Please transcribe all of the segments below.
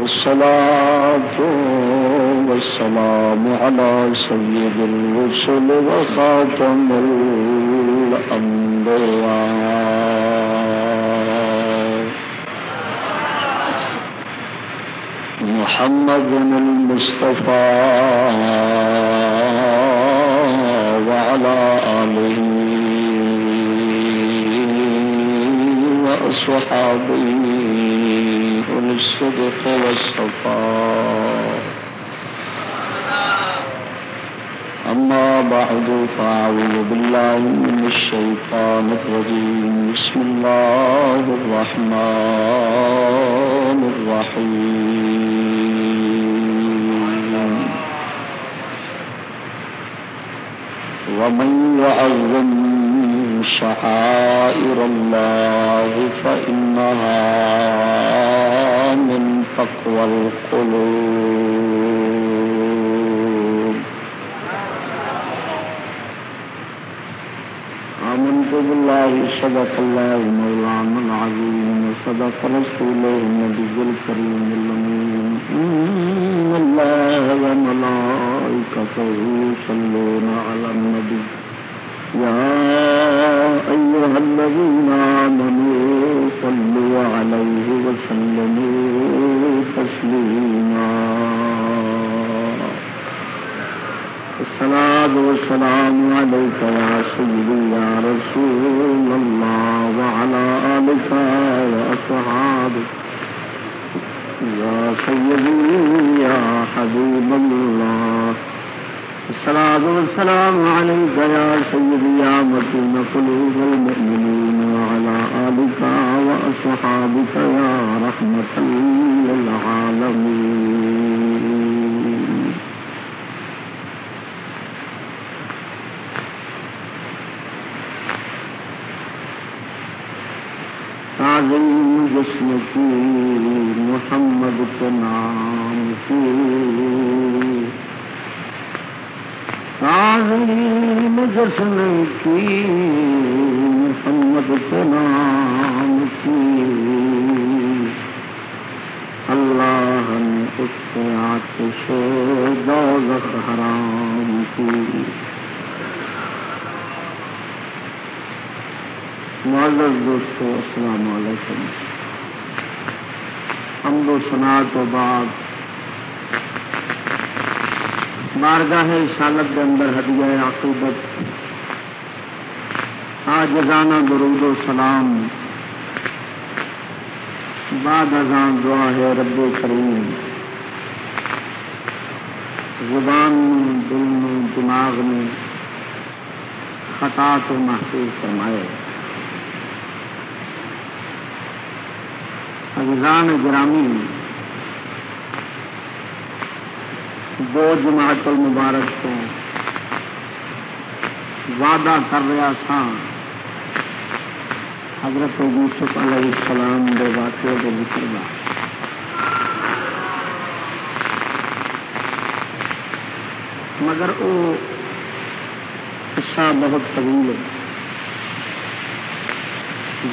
والصلاة والسلام على سيد الرسل وخاتم الأنبياء. محمد المصطفى وعلى آله وأصحابه الصدق والصفاء. أما بعد، فأعوذ بالله من الشيطان الرجيم. بسم الله الرحمن الرحيم. ومن يعظم شعائر الله فإنها من تقوى القلوب. آمنت بالله صدق الله مولانا العظيم وصدق رسوله النبي الكريم اللمين إن الله وملائكته يصلون على النبي. يا أيها الذين آمنوا صلوا عليه وسلموا تسليما. الصلاة والسلام عليك يا سيدي يا رسول الله وعلى آلك وأصحابك. يا سيدي يا حبيب الله. الصلاة والسلام عليك يا سيدي يا متين قلوب المؤمنين وعلى آلك وأصحابك يا رحمة للعالمين. تعظيم جسمك محمد کے نام کی تعظیم جسم کی محمد کے نام کی۔ اللہ نے اس کے آتش دولت حرام کی۔ معذر دوستو، السلام علیکم۔ ہم دو سنا تو بعد بارگاہ سالت کے اندر ہدیہ عقوبت آجزانہ درود و سلام۔ بعد ازان دعا ہے رب کریم۔ زبان دل میں، دماغ میں خطا تو محسوس فرمائے۔ اجزان گرامی دو جماعت المبارک کو وعدہ کر رہا سا حضرت یوسف علیہ السلام دے واقعے کے ذکر کا مگر وہ قصہ بہت طویل ہے۔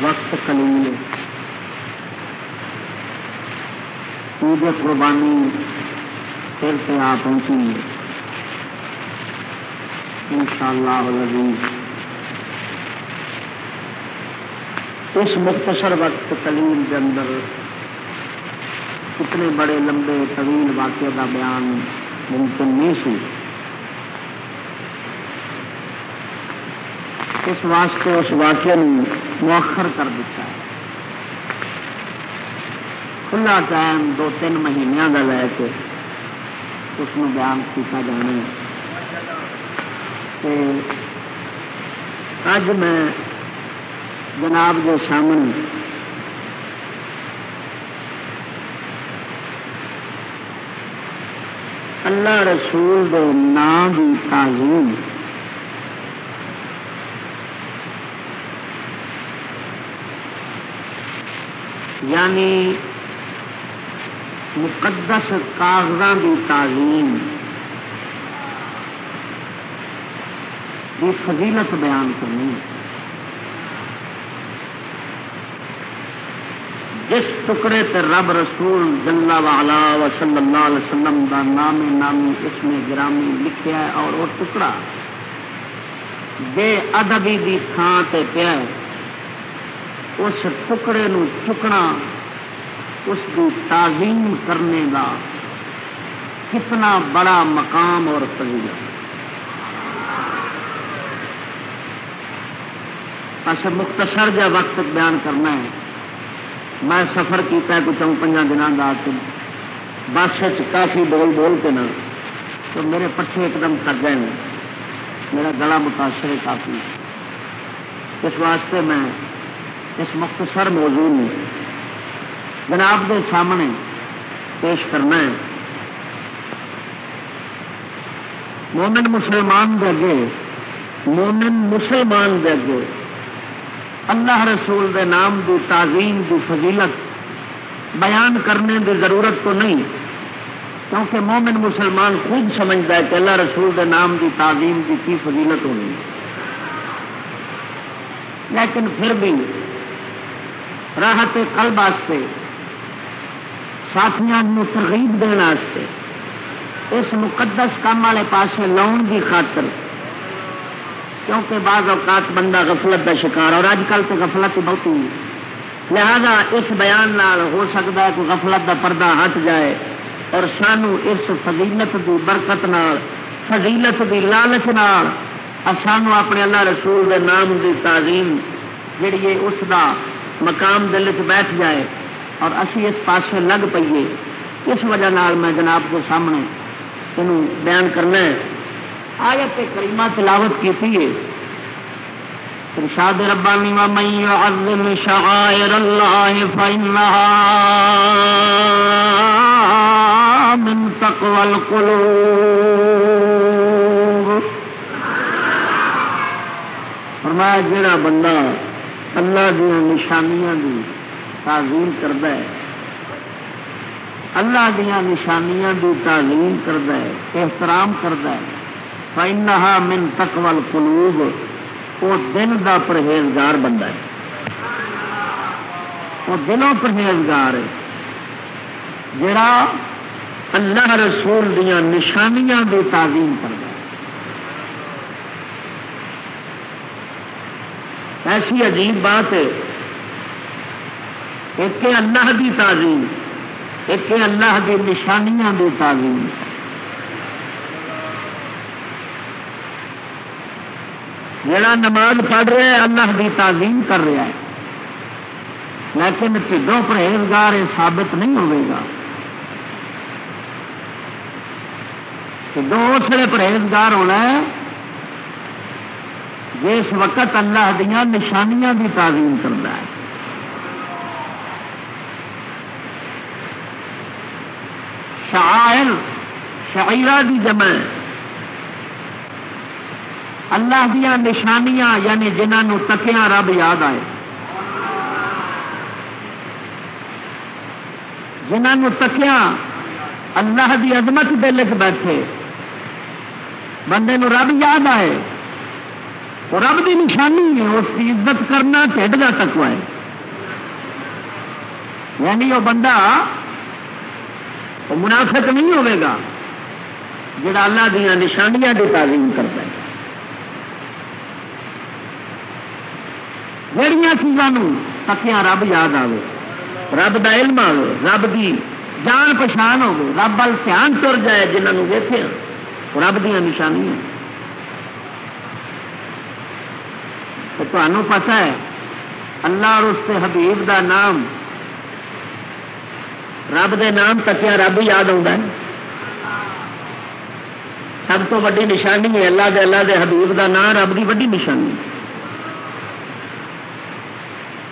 وقت کلیل ہے۔ عید قربانی پھر سے آ پہنچیں گے۔ ان شاء اللہ اس مختصر وقت کلیل کے اندر اتنے بڑے لمبے طویل واقعے کا بیان ممکن نہیں سی اس واسطے اس واقعے مؤخر کر دیتا ہے۔ کھلا ٹائم دو تین مہینوں کا لے کے اس میں بیان کیا جانا اج میں جناب کے سامنے اللہ رسول دے نام کی تعظیم۔ یعنی مقدس کاغذوں کی تعلیم۔ کی فضیلت بیان کرنی جس ٹکڑے تے رب رسول جنگا والا وسلم اللہ علیہ وسلم دا نامی نامی اس میں گرامی لکھیا ہے اور وہ ٹکڑا بے ادبی کی تھان پہ پیا اس ٹکڑے نو چکنا اس کی تعظیم کرنے کا کتنا بڑا مقام اور فضیلت اچھا مختصر جا وقت بیان کرنا ہے۔ میں سفر کیا کچھ چون پنجا دنوں کا بس کافی بول بول کے نا تو میرے پٹھے ایک دم تک گئے ہیں۔ میرا گلا متاثر ہے کافی۔ اس واسطے میں اس مختصر موضوع میں جناب کے سامنے پیش کرنا ہے۔ مومن مسلمان دے اگے، مومن مسلمان دے اگے اللہ رسول دے نام دی تعظیم دی فضیلت بیان کرنے دی ضرورت تو نہیں، کیونکہ مومن مسلمان خود سمجھتا ہے کہ اللہ رسول دے نام دی تعظیم دی کی فضیلت ہونی۔ لیکن پھر بھی راحت قلب واسطے ساتھیاں ترغیب دینے اس مقدس کام والے پاسے لاؤن کی خاطر۔ کیونکہ بعض اوقات بندہ غفلت کا شکار، اور اج کل تو غفلت بہت ہوئی لہذا اس بیان نال ہو سکتا ہے کہ غفلت کا پردہ ہٹ جائے، اور سانو اس فضیلت کی برکت نال، فضیلت کی لالچ نال سانو اپنے اللہ رسول دے نام دی تعظیم، جڑی اس دا مقام دل چ بیٹھ جائے۔ اور اسی اس پاسے لگ پیے اس وجہ نال میں جناب کے سامنے یہ بیان کرنا ہے۔ آیت کریمہ تلاوت کی تھی ارشاد ربانی ومن يعظم شعائر الله فإنها من تقوى القلوب۔ فرمایا جڑا بندہ اللہ دیا نشانیاں دی تعظیم کرد اللہ دیا نشانیاں دی تعلیم کرد احترام کرد فائنہا من تقوال قلوب وہ دن دا پرہیزگار بندہ ہے۔ وہ دنوں پرہیزگار ہے۔ جڑا اللہ رسول دیا نشانیاں دی تعظیم کرتا ایسی عجیب بات ہے ایک اللہ دی تعظیم ایک اللہ دی نشانیاں دی تعظیم۔ جڑا نماز پڑھ رہا ہے، اللہ دی تعظیم کر رہا ہے۔ لیکن ٹھڈوں پرہیزگار یہ ثابت نہیں ہوگا ٹھڈوں اس لیے پرہیزگار ہونا ہے، جس وقت اللہ دیا نشانیاں کی تعظیم کرتا ہے۔ شاعر شاعرہ دی جمع اللہ دیا نشانیاں یعنی جنہوں تکیا رب یاد آئے۔ جنہوں تکیا اللہ دی عظمت دل چ بیٹھے۔ بندے نو رب یاد آئے۔ رب کی نشانی ہے، اس کی عزت کرنا ٹھڈ کا تکوا ہے۔ یعنی وہ بندہ وہ منافق نہیں ہوگا جڑا اللہ دیا نشانیاں کی تعلیم کرتا ہے۔ جہیا چیزوں تکیا رب یاد آئے رب کا علم آئے رب کی جان پچھان ہو رب وال دھیان تر جائے جنہوں ویسے رب دیا نشانیاں۔ تو تمہوں پتا ہے، اللہ اور اس کے حبیب دا نام رب دے نام تکیا رب ہی یاد آتا ہے۔ سب تو ویڈی نشانی ہے، اللہ دے اللہ دے حبیب دا نام رب کی ویڈی نشانی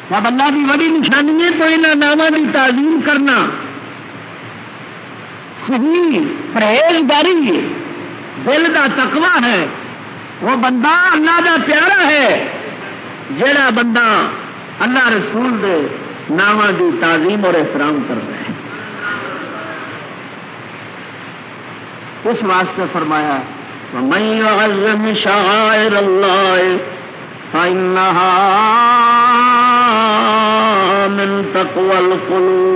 جب اللہ کی ویڈی نشانی ہے تو یہاں ناموں کی تعلیم کرنا۔ صحیح، پرہیزگاری، دل کا تکوا ہے۔ وہ بندہ اللہ کا پیارا ہے۔ جڑا بندہ اللہ رسول دے نام دی تعظیم اور احترام کرتا ہے۔ اس واسطے فرمایا میں شاعر اللہ من تقوى القلوب۔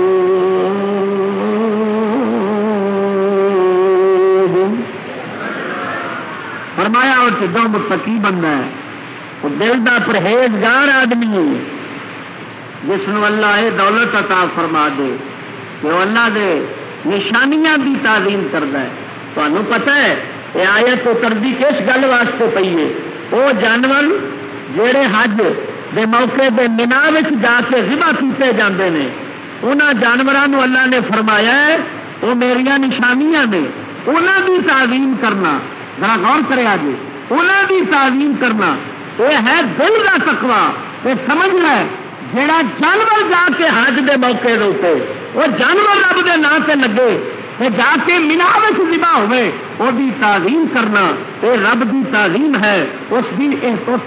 فرمایا، اور چیزوں متقی بندہ ہے، وہ دل کا پرہیزگار آدمی ہے جس کو اللہ یہ دولت عطا فرما دے کہ وہ اللہ دے نشانیاں بھی تعظیم کرتا ہے۔ تمہیں پتا ہے یہ آیت اترتی کس گل واسطے پی ہے؟ وہ جانور جہے حج دے موقع دے مینا جا کے ذبح کیتے جاندے نے ان جانوروں اللہ نے فرمایا ہے، وہ میرا نشانیاں نے انہوں کی تعظیم کرنا۔ ذرا غور کرے جی انہوں کی تعظیم کرنا، یہ ہے دل کا تکوا یہ سمجھنا ہے جڑا جانور جا کے حج دے موقع دے وہ جانور رب دے نا سے جا کے مینا ذبح ہوئے۔ وہ تعظیم کرنا یہ رب کی تعلیم ہے۔ اس کی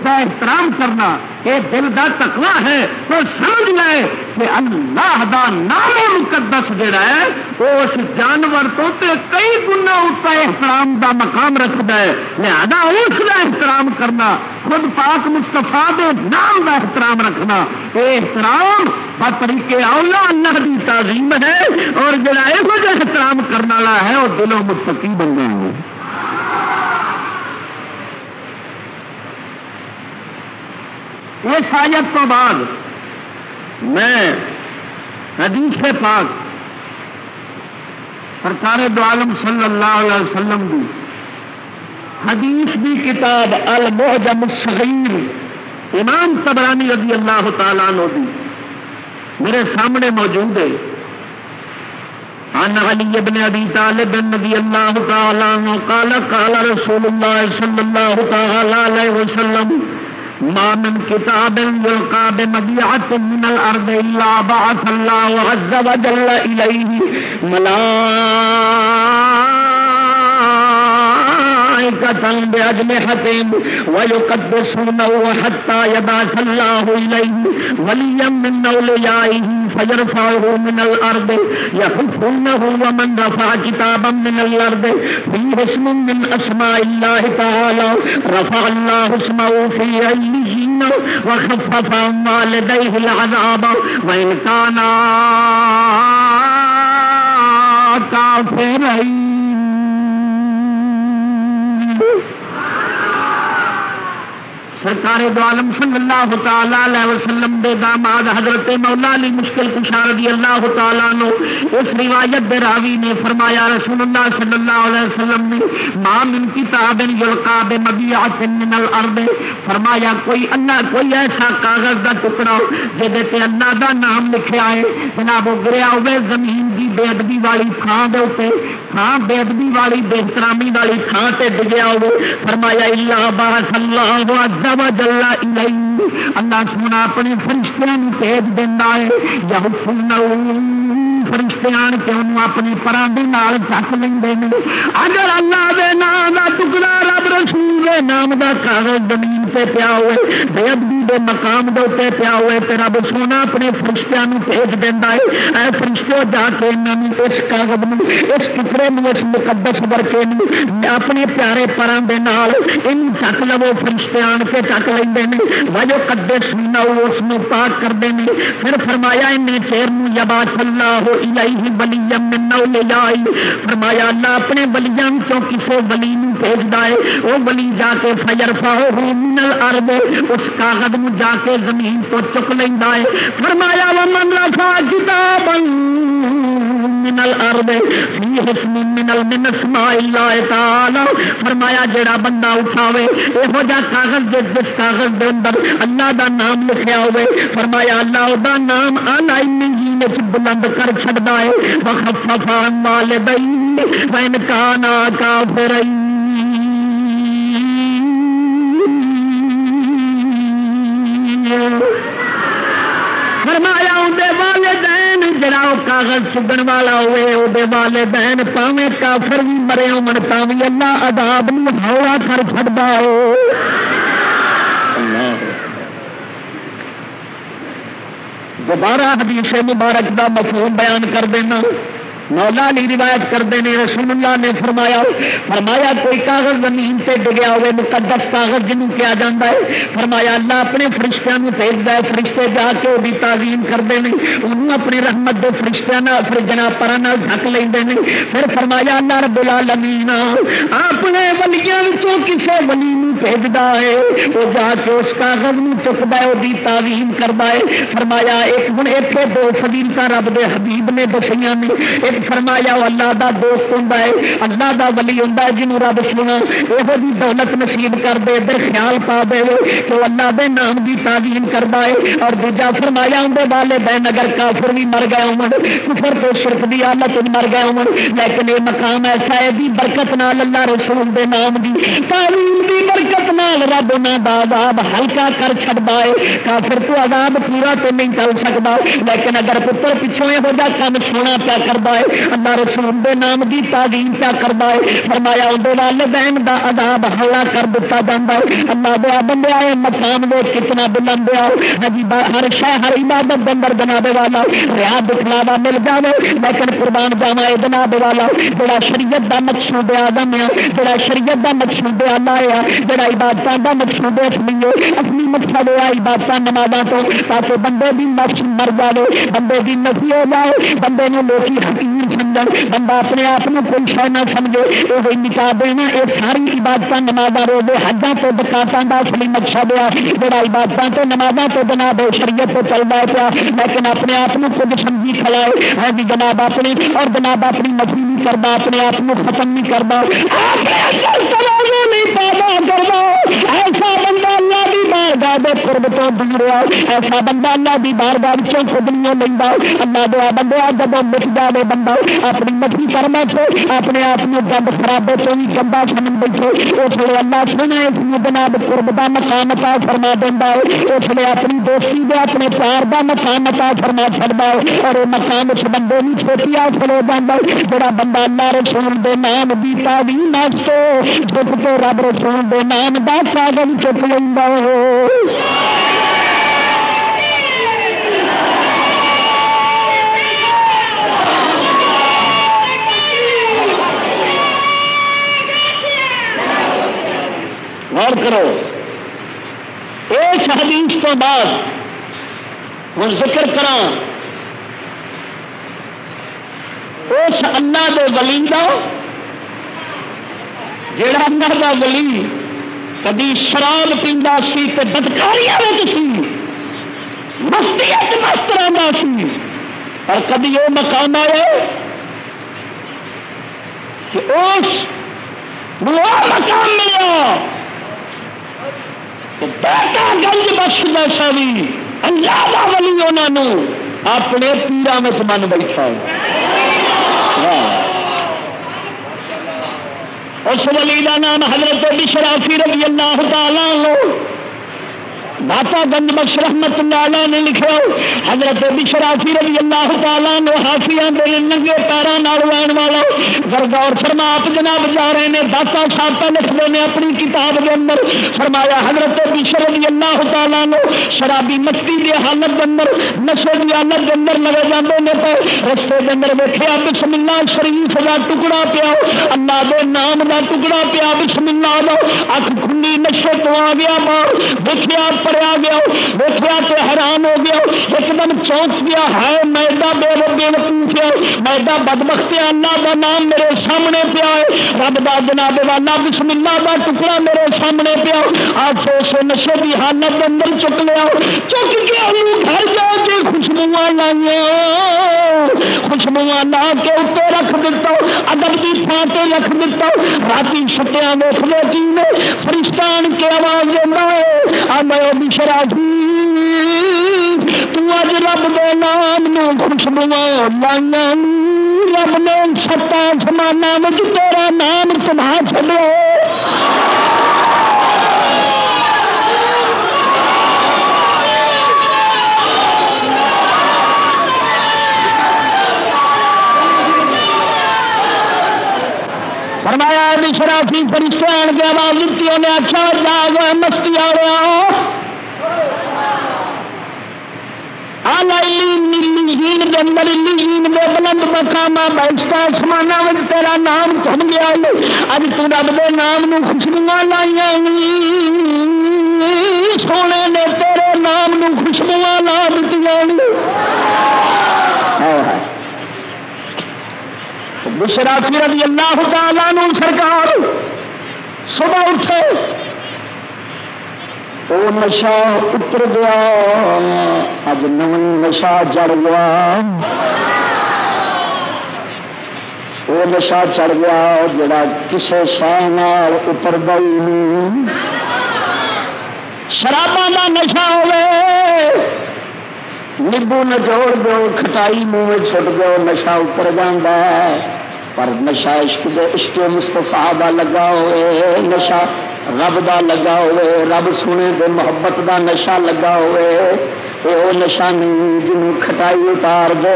کا احترام کرنا یہ دل کا تکوا ہے۔ تو سمجھ لے کہ اللہ دا نام مقدس جڑا ہے، وہ اس جانور تو تے کئی گنا اس کا احترام دا مقام رکھتا ہے۔ لہذا اس کا احترام کرنا، خود پاک مستفا دے نام کا احترام رکھنا۔ یہ احترام ہر طریقے اولا اللہ کی تعظیم ہے اور جڑا یہ احترام کرنے والا ہے وہ دلوں متقی بن گئے اس آیت تو بعد میں حدیث پاک سرکار دو عالم صلی اللہ علیہ وسلم کی حدیث کی کتاب المحجم الصغیر امام تبرانی رضی اللہ تعالیٰ نو دی میرے سامنے موجود ہے۔ عن علي بن ابي طالب رضي الله تعالى عنه قال قال رسول الله صلى الله تعالى عليه وسلم، ما من كتاب يلقى بمبيعة من الأرض إلا بعث الله عز وجل إليه ملائكة بأجنحتهم ويقدسونه حتى يبعث الله إليه وليا من أوليائه فيرفعه من الأرض يحفونه ومن رفع كتابا من الأرض فيه اسم من أسماء الله تعالى رفع الله اسمه في عليين وخفف عن والديه العذاب وإن كان كافرين سرکار دو عالم صلی اللہ تعالی علیہ وسلم دے داماد حضرت مولا علی مشکل کشار دی اللہ تعالیٰ نو اس روایت دے راوی نے فرمایا، رسول اللہ صلی اللہ علیہ وسلم نے ماں من کتاب یلقا بے من الارض۔ فرمایا، کوئی اللہ، کوئی ایسا کاغذ دا ٹکڑا جے تے اللہ دا نام لکھیا ہے، جناب گریا ہوئے، زمین دی بے ادبی والی تھان دے اوپر تھان بے ادبی والی بے احترامی والی تھان سے ڈگیا ہوئے۔ فرمایا، اللہ باس اللہ عز جلا اللہ سونا اپنے فرشتوں بھیج دینا ہے۔ یا حکم فرشتے آن کے انہوں اپنی پرانے چک لیں اگر اللہ دے نام کا ٹکڑا رب رسول نام کا کاغذ زمین سے پیا ہوئے، بے ادبی دے مقام دے اتنے پیا ہوئے تو رب سونا اپنے فرشتوں بھیج دینا ہے۔ اے فرشتے جا کے انہوں اس کاغذ میں اس ٹکڑے میں اس مقدس ورکے میں اپنے پیارے پران دے نال ان چک لو فرشتے آن کے چک لیں وجہ کدے سونا اس پاک کرتے ہیں پھر فرمایا ان چیر یبا چلا ہو فرمایا اللہ اپنے بلیاں چوں کسی بلی بھیجتا ہے۔ وہ بلی جا کے فجر فاہو منل ارب اس کاغذ میں جا کے زمین تو چک لینا ہے۔ فرمایا وہ من لفا کتاب منل ارب منل من اللہ تعالی۔ فرمایا، جڑا بندہ اٹھاوے یہو جا کاغذ جس جس کاغذ دے اندر اللہ دا نام لکھیا ہوئے فرمایا، اللہ دا نام آلہ بلند کر چڑھتا ہے۔ بخفا مال بئی بین کانا کافر فرمایا اندر والدین، جڑا وہ کاغذ چگن والا ہوئے وہ والدین پاوے کافر بھی مرے امن پاوی اللہ اداب ہولا کر چڑھتا ہو دوبارہ حدیث مبارک دا مفہوم بیان کر دینا۔ مولا علی روایت کرتے ہیں، رسول اللہ نے فرمایا فرمایا کوئی کاغذ زمین سے ڈگیا ہوئے، مقدس کاغذ جنوں کیا جاتا ہے؟ فرمایا، اللہ اپنے فرشتوں بھیجتا ہے فرشتے جا کے وہ تعظیم کرتے ہیں۔ انہوں اپنی رحمت کے فرشتوں پھر جناب پر ڈک لیں پھر فرمایا، اللہ رب العالمین اپنے ولیاں کسی ولی بھیجتا ہے، وہ جا کے اس کاغذ میں چکتا ہے وہ تعظیم کرتا ہے۔ فرمایا، ایک ہوں اتنے دو فضیلت رب دے حبیب نے دسیاں نے۔ ایک فرمایا، وہ اللہ دا دوست ہوں اللہ دا ولی ہوں جنہوں رب سنا یہ دولت نصیب کر دے، ادھر خیال پا دے کہ وہ اللہ دے نام کی تعلیم کرتا ہے۔ اور دوجا فرمایا اندر والے بہن اگر کافر بھی مر گئے ہو کفر تو شرف کی حالت مر گئے ہو لیکن یہ مقام ایسا ہے بھی برکت نال اللہ رسول دے نام دی تعلیم دی برکت نال رب انہوں کا عذاب ہلکا کر چڑتا ہے، کافر تو عذاب پورا تو نہیں چل سکتا لیکن اگر پتر پچھوں یہو یہ کام سونا پیا کرتا ہے، اللہ رسول دے نام دی تعلیم پیا کرتا ہے۔ فرمایا اندر والدین دا عذاب ہلا کر دیتا جاتا ہے۔ اللہ دیا بندے آئے، مقام دے کتنا بلند آؤ ہجی ہاں ہر شہ ہر عبادت بندر جناب والا، ریا دکھلاوا مل جائے لیکن قربان جانا ہے جناب والا، جڑا شریعت دا مقصود آدم ہے، جڑا شریعت دا مقصود آلہ ہے جڑا عبادت دا مقصود اصلی ہے۔ اصلی مقصد ہے عبادت نمازاں تو، تاکہ بندے دی نفس مر جائے بندے دی نفی ہو جائے بندے نے لوکی حقیر سمجھ بندہ اپنے آپ کو کوئی شہ نہ سمجھے۔ یہ نکاح دینا یہ ساری عبادت نماز روزے حجاں تو بکاتوں کا اصلی مقصد ہے۔ جڑا عبادت تو نمازاں تو جناب شریعت تو چل رہا پیا، لیکن اپنے آپ کو خود سمجھی کھلائے ہے۔ ہاں جی جناب اپنی، اور جناب اپنی نفی نہیں کرتا اپنے آپ کو ختم نہیں کرتا نہیں پیدا کرتا ایسا بندہ اللہ کی بارگاہ دے قرب تو دور ایسا بندہ اللہ کی بارگاہ خود نہیں لینا اللہ دیا بندے جب مٹ جائے بندہ، اپنی مٹھی کر بیٹھے اپنے آپ میں گند خرابے تو بھی گندا سمجھ بیٹھے اس لیے اللہ سونا اس میں جناب قرب کا مکان تا فرما دینا ہے، اس لیے اپنی دوستی دے اپنے پیار کا مکان تا فرما چڑھتا ہے، اور یہ مکان اس بندے کی چھوٹی آ چلے جانا جڑا بندہ اللہ رسول دے نام دی تعلیم واسطے جھک کے رب رسول دے نام ایمان دا کاغذ چک لینا غور کرو۔ اس حدیث تو بعد ہوں ذکر کرا اس اللہ دے ولی کا جڑا اللہ کا ولی کدی شراب پیندا سی تے بدکاری سی۔ مستی مست رہا سی۔ اور کدی وہ مقام آئے کہ اس مقام ملا بیٹا گنج بخش جیسا بھی اللہ کا ولی انہوں اپنے پیرا میں من بیٹھا۔ اس ولی کا نام حضرت بشرافی رضی اللہ تعالی لو داتا گنج بخش رحمت اللہ نے لکھا حضرت بشرافی رضی اللہ تعالیٰ نے ہافیا دے ننگے پیروں لین والا گرگور فرما، آپ جناب جا رہے ہیں، داتا صاحب لکھتے ہیں اپنی کتاب کے اندر۔ فرمایا، حضرت بشر رضی اللہ تعالیٰ نے شرابی مستی کی حالت کے اندر، نشے کی حالت کے اندر لگے جاتے ہیں تو رستے کے اندر ویکیا بسم اللہ شریف کا ٹکڑا پیا۔ اللہ دے نام کا ٹکڑا پیا بسم اللہ کا اک کھلی نشے تو آ گیا ماں دیکھا پڑیا گیا دیکھا تو حیران ہو گیا۔ ایک دم چونک گیا ہے میدا بے بے وقوف میدا بدبخت اللہ کا نام میرے سامنے پیا ہے۔ رب دا جناب والا بسم اللہ کا ٹکڑا میرے سامنے پیا۔ آج تو اسے نشے کی حالت اندر چک لیا۔ چک کے گھر جا کے خوشبو لائیے خوشبو لا کے اتنے رکھ دیتا ادب کی تھان سے رکھ دیتا رات چھٹیا دیکھ لے چی فرشتان کے آواز دینا ہے میں شرافی تج رب دے نام نو خوشبو لائنا رب نے ستا سمانا تیرا نام تما چلو فرمایا شرافی فرشتے آن کے آواز دیتی، انہیں اچھا جاگ مستی آ رہا ہاں آلہ نیلی جنگل نیلی دے بلند مقام بہشت آسمان تیرا نام تم گیا اج تو رب دے نام نو خوشبو لائیا سونے نے تیرے نام نو خوشبو لا دیتی بشرا رضی اللہ تعالی نو سرکار صبح اٹھے وہ نشا اتر گیا۔ اج نو نشا چڑھ گیا۔ وہ نشا چڑھ گیا جڑا کسی شہ اتر گئی شرابا کا نشا ہوے نیبو نچوڑ دو، کھٹائی منہ چھٹ دو نشا اتر جانا پر نشا عشق دے، عشق مستفا دا لگا ہوئے۔ نشا رب دا لگا ہوئے، رب سونے دے محبت دا نشا لگا ہوئے۔ وہ نشا نہیں جنوں کھٹائی اتار دو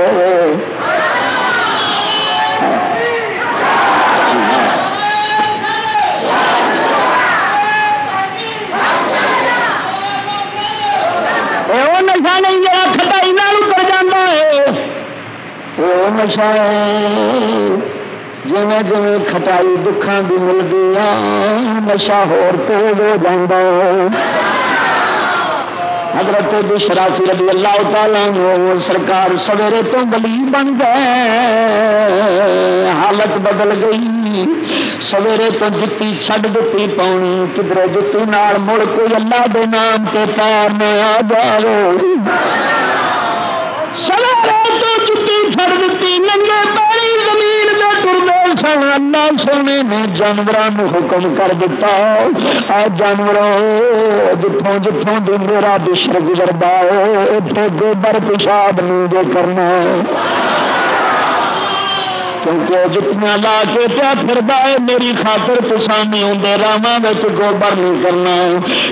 نشا نہیں جا کٹائی اتر جانا ہے۔ وہ نشا جی جی کٹائی دکھان کی ملتی نشا ہوا حضرت بشرافی رضی اللہ تعالیٰ سرکار سویرے تو بلی بن گئے حالت بدل گئی سویرے تو جتی چھڈ دیتی پاؤنی کدھر جتی نال مڑ کوئی اللہ دے نام کے پار میں آ جائے سویرے تو جتی چھڑ دیتی ننگے پاری سن اللہ سونے نے جانوروں حکم کر دیتا اے جانوروں جتوں جتوں بھی میرا دشر گزرتا ہے اتنے گوبر پیشاب نہیں جو کرنا کیونکہ جتنا لا کے پیا پھر میری خاطر پسانی آدھے راواں گوبر نہیں کرنا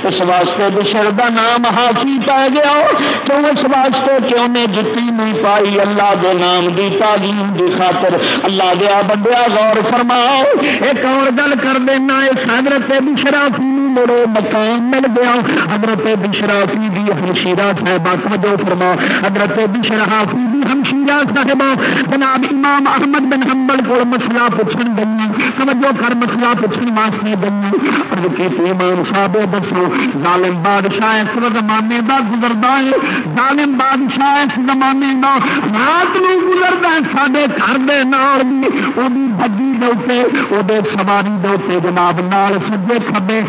اس واسطے بشر کا نام ہاتھی پی گیا۔ کیوں اس واسطے کہ انہیں جتی نہیں پائی اللہ دے نام دی تعلیم دی خاطر؟ اللہ دیا بندیا غور فرماؤ۔ ایک اور گل کر دینا، اس حضرت بشرافی مڑو مقام مل گیا۔ حضرت بشرافی دی ہمشیرہ صاحبہ توجہ فرما۔ حضرت بشرافی دی ہمشیرہ صاحبہ۔ جناب امام احمد بن بن حنبل کو مسئلہ پوچھن گئی توجہ کر مسئلہ پوچھن واسطے گئی اور کہ امام صاحب دسو، ظالم بادشاہ اس زمانے دا گزردا ہے۔ ظالم بادشاہ اس زمانے دا رات نو گزردا ہے۔ ساڈے گھر دے نال بھی او دی بھجی دے اوتے او سواری دے اوتے جناب نال سجے کھبے۔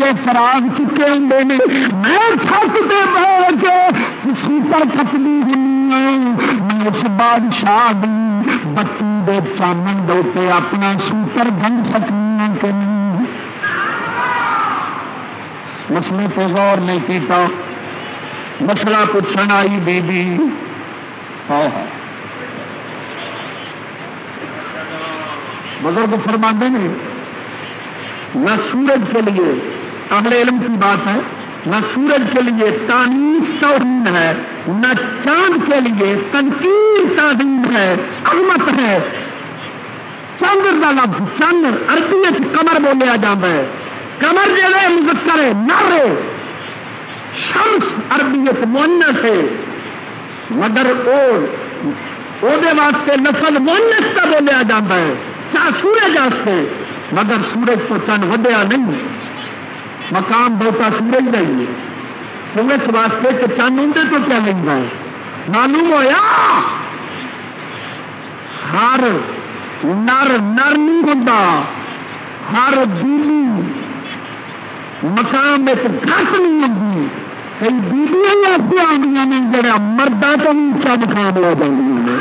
دیے فراغ چکے ہوندے نے۔ میں چھت تے بیٹھ کے سوپر کپلی ہوں میں اس بادشاہ دی بتی دے چانن دے اپنا سوپر بن سکنی کہ نہیں۔ مسئلے پہ غور نہیں کیتا۔ مسئلہ پوچھن آئی بی بی۔ ہاں۔ بزرگ فرما نے نہ سورج کے لیے اگلے علم کی بات ہے، نہ سورج کے لیے تانیس توہین ہے، نہ چاند کے لیے تنقید تعلیم ہے، عظمت ہے۔ چندر کا لفظ چندر اربی کمر بولیا جاتا ہے۔ کمر جہاں مذکر ہے، نر شمس اربی مونس ہے۔ مگر وہ واسطے نسل مونس کا بولیا جاتا ہے۔ چاہ سورج واسطے مگر سورج تو چند ودیا نہیں۔ مقام بہتا سورج کا ہی ہے سورج واسطے کہ چند اندر تو کیا لینا ہے؟ معلوم ہوا ہر نر نر نہیں ہوتا ہر بیوی مقام ایک گھٹ نہیں ہوتی کئی بیبیاں ایسے آدی نے جڑا مردہ تو بھی اچا مقام ہو جاتی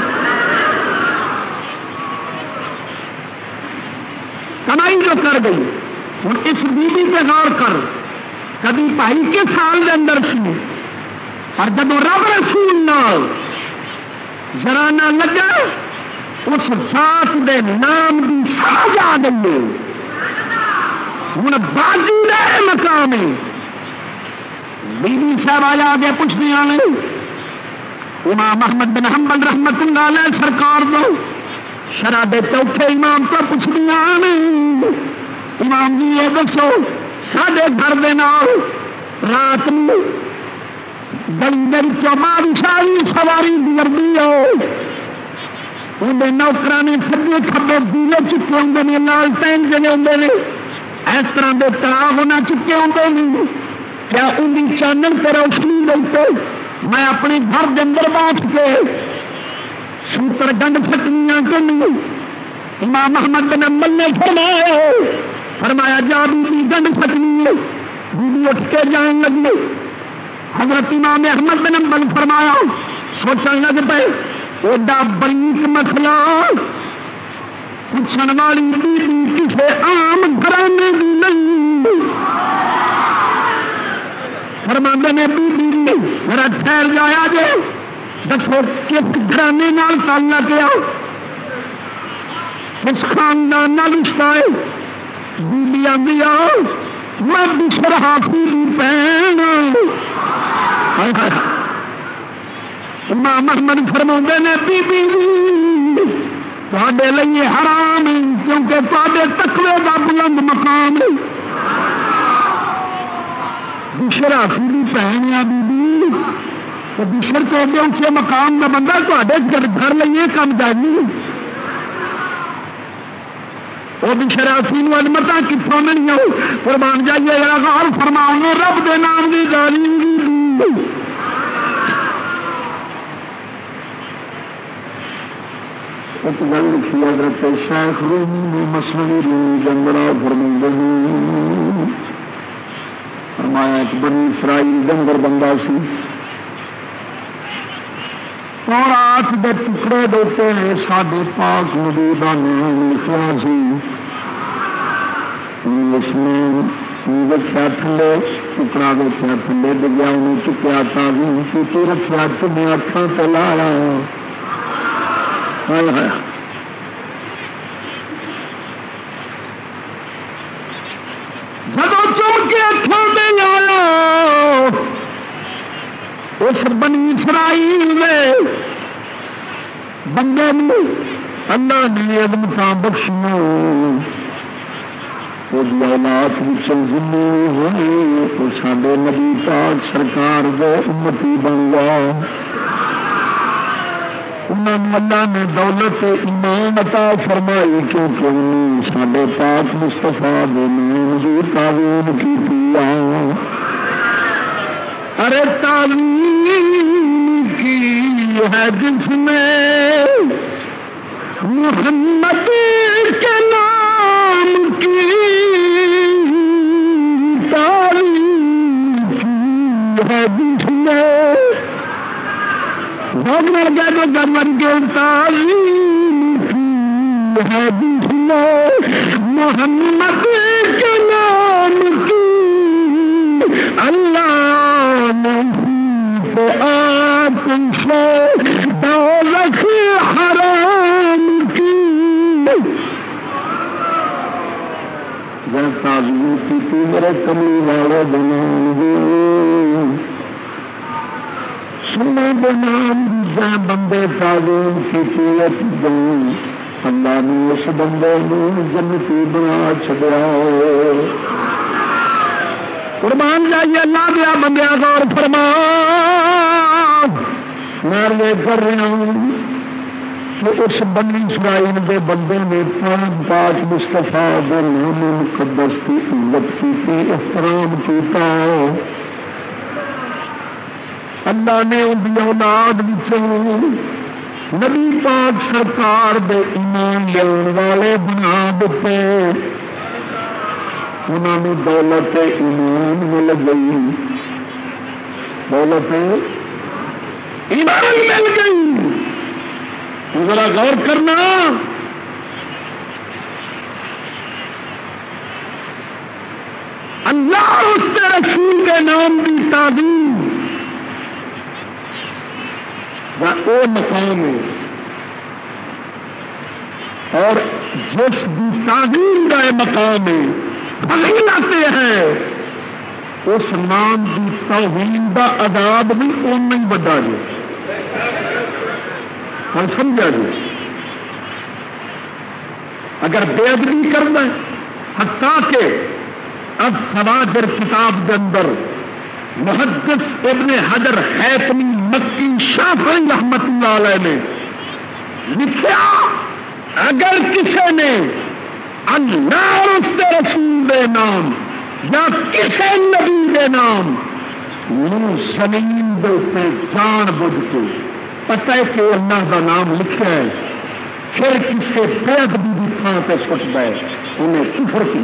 کمائی جو کر گئی۔ ہوں اس بیوی پہ غور کر۔ کبھی بھائی کے سال کے اندر سی اور جب رب رسول نال زرانہ لگا، اس ذات دے نام کی سمجھ آ گئی ہوں بازی رہے مقام بی بی صاحب آیا آگے پوچھنے والے، امام محمد بن حنبل رحمت اللہ علیہ سرکار دو۔ شرح چوتھے امام تو پوچھدیا امام جی یہ دسو سڈے گھر دے نال رات ڈنگر چماری ساری سواری گزرتی ہو اندر نوکر نے سبے کھبے دیلے چکے ہوں نے، لال ٹین جنے ہوں اس طرح کے تلا ہونا چکے ہوں کیا ان کی چانل پہ روشنی دے میں اپنے گھر کے اندر بیٹھ کے سوتر گنڈ پٹنیاں کہ نہیں امام محمد بن امل نے فرمایا فرمایا جا بھی گنڈ پٹنی ہے۔ بیوی اٹھ کے جان لگی۔ حضرت امام احمد بن امبل فرمایا سوچنے لگ پے ایڈا بریک مسئلہ۔ پوچھنے والی بیوی کسی آم گھرانے کی نہیں۔ فرما نے بیوی میرا ٹھہر جایا جی دسو کس گھرانے تعلق کیا کس خاندان رشتہ ہے۔ بیوی آدھی آؤ میں بشر ہاتھی پہن امام محمد فرما نے بی بی تے لیے حرام کیونکہ تے تکوے کا بلند مقام بشر ہاتھی بھی پہن آ بی بشر تو اچھے مقام کا بندہ تے گھر لیے کم جانی وہ بھی شرافی متا کتوں ملی قربان جائیے غور فرماؤ رب دے نام کی گالی ایک گل لکھی حضرت شیخ رومی مسلمی رومی جنگلا فرما فرمایا ایک بنی اسرائیل جنگل بندہ سی۔ رات دے ٹکڑے دیتے ہیں سڈے پاک نبی کا نام لکھا سی۔ اس میں دیکھا تھلے، ٹکڑا دیکھا تھلے دیا انہیں چکیا تعلیم کی رکھا تمہیں اکھان سے لایا جب چل کے اکھان سے لایا اس بنی اسرائیل میں بندے اللہ نے ادمتا بخشنا اولاد ہوئی تو سڈے نبی پاک سرکار دے امتی بن گیا انہوں اللہ نے دولت ایمان عطا فرمائی کیونکہ انہیں سڈے پاک مستفا دے نام کی کی پیا ارے تعلیم کی ہے جس میں محمد کے نام کی تعلیم کی میں گئے گمن کے ہے میں محمد کے نام کی اللہ آپ سے دولت حرام کی۔ تازگی کی تھی میرے کمی والے بنان سنے بنام جا بندے تعلیم کی قیت جان اللہ نے اس بندے جنتی بنا چڑیا قربان جائیے، اللہ دیا بندیا غور فرما میں یہ کر رہا ہوں کہ اس بنی اسرائیل کے بندے نے پانچ پاک مستفا دے نام مقدس کی عزت کی احترام کیتا اللہ نے ان کی اولاد نبی پاک سرکار دے ایمان لیا والے بنا دیتے۔ انہوں نے دولت ایمان مل گئی دولت ایمان مل گئی۔ ذرا غور کرنا۔ اللہ اس کے رسول کے نام کی تعلیم وہ مقام ہے۔ اور جس کی تعلیم کا مقام ہے فضیلت ہیں۔ اس نام کی توہین کا عذاب بھی اُن ہی بڑا جی ہم سمجھا جی۔ اگر بے ادبی کرنا حتیٰ کہ اب سماجر کتاب کے اندر محدث ابن حجر حیتمی مکی شاف رحمت اللہ علیہ نے لکھا، اگر کسی نے اللہ اور اس کے رسول دے نام یا کسی نبی دے نام زمین دے جان بوجھ کے۔ پتہ ہے کہ اللہ کا نام لکھا ہے۔ پھر کسی بے ادبی کی تھان سے سکتا ہے۔ انہیں کفر کی۔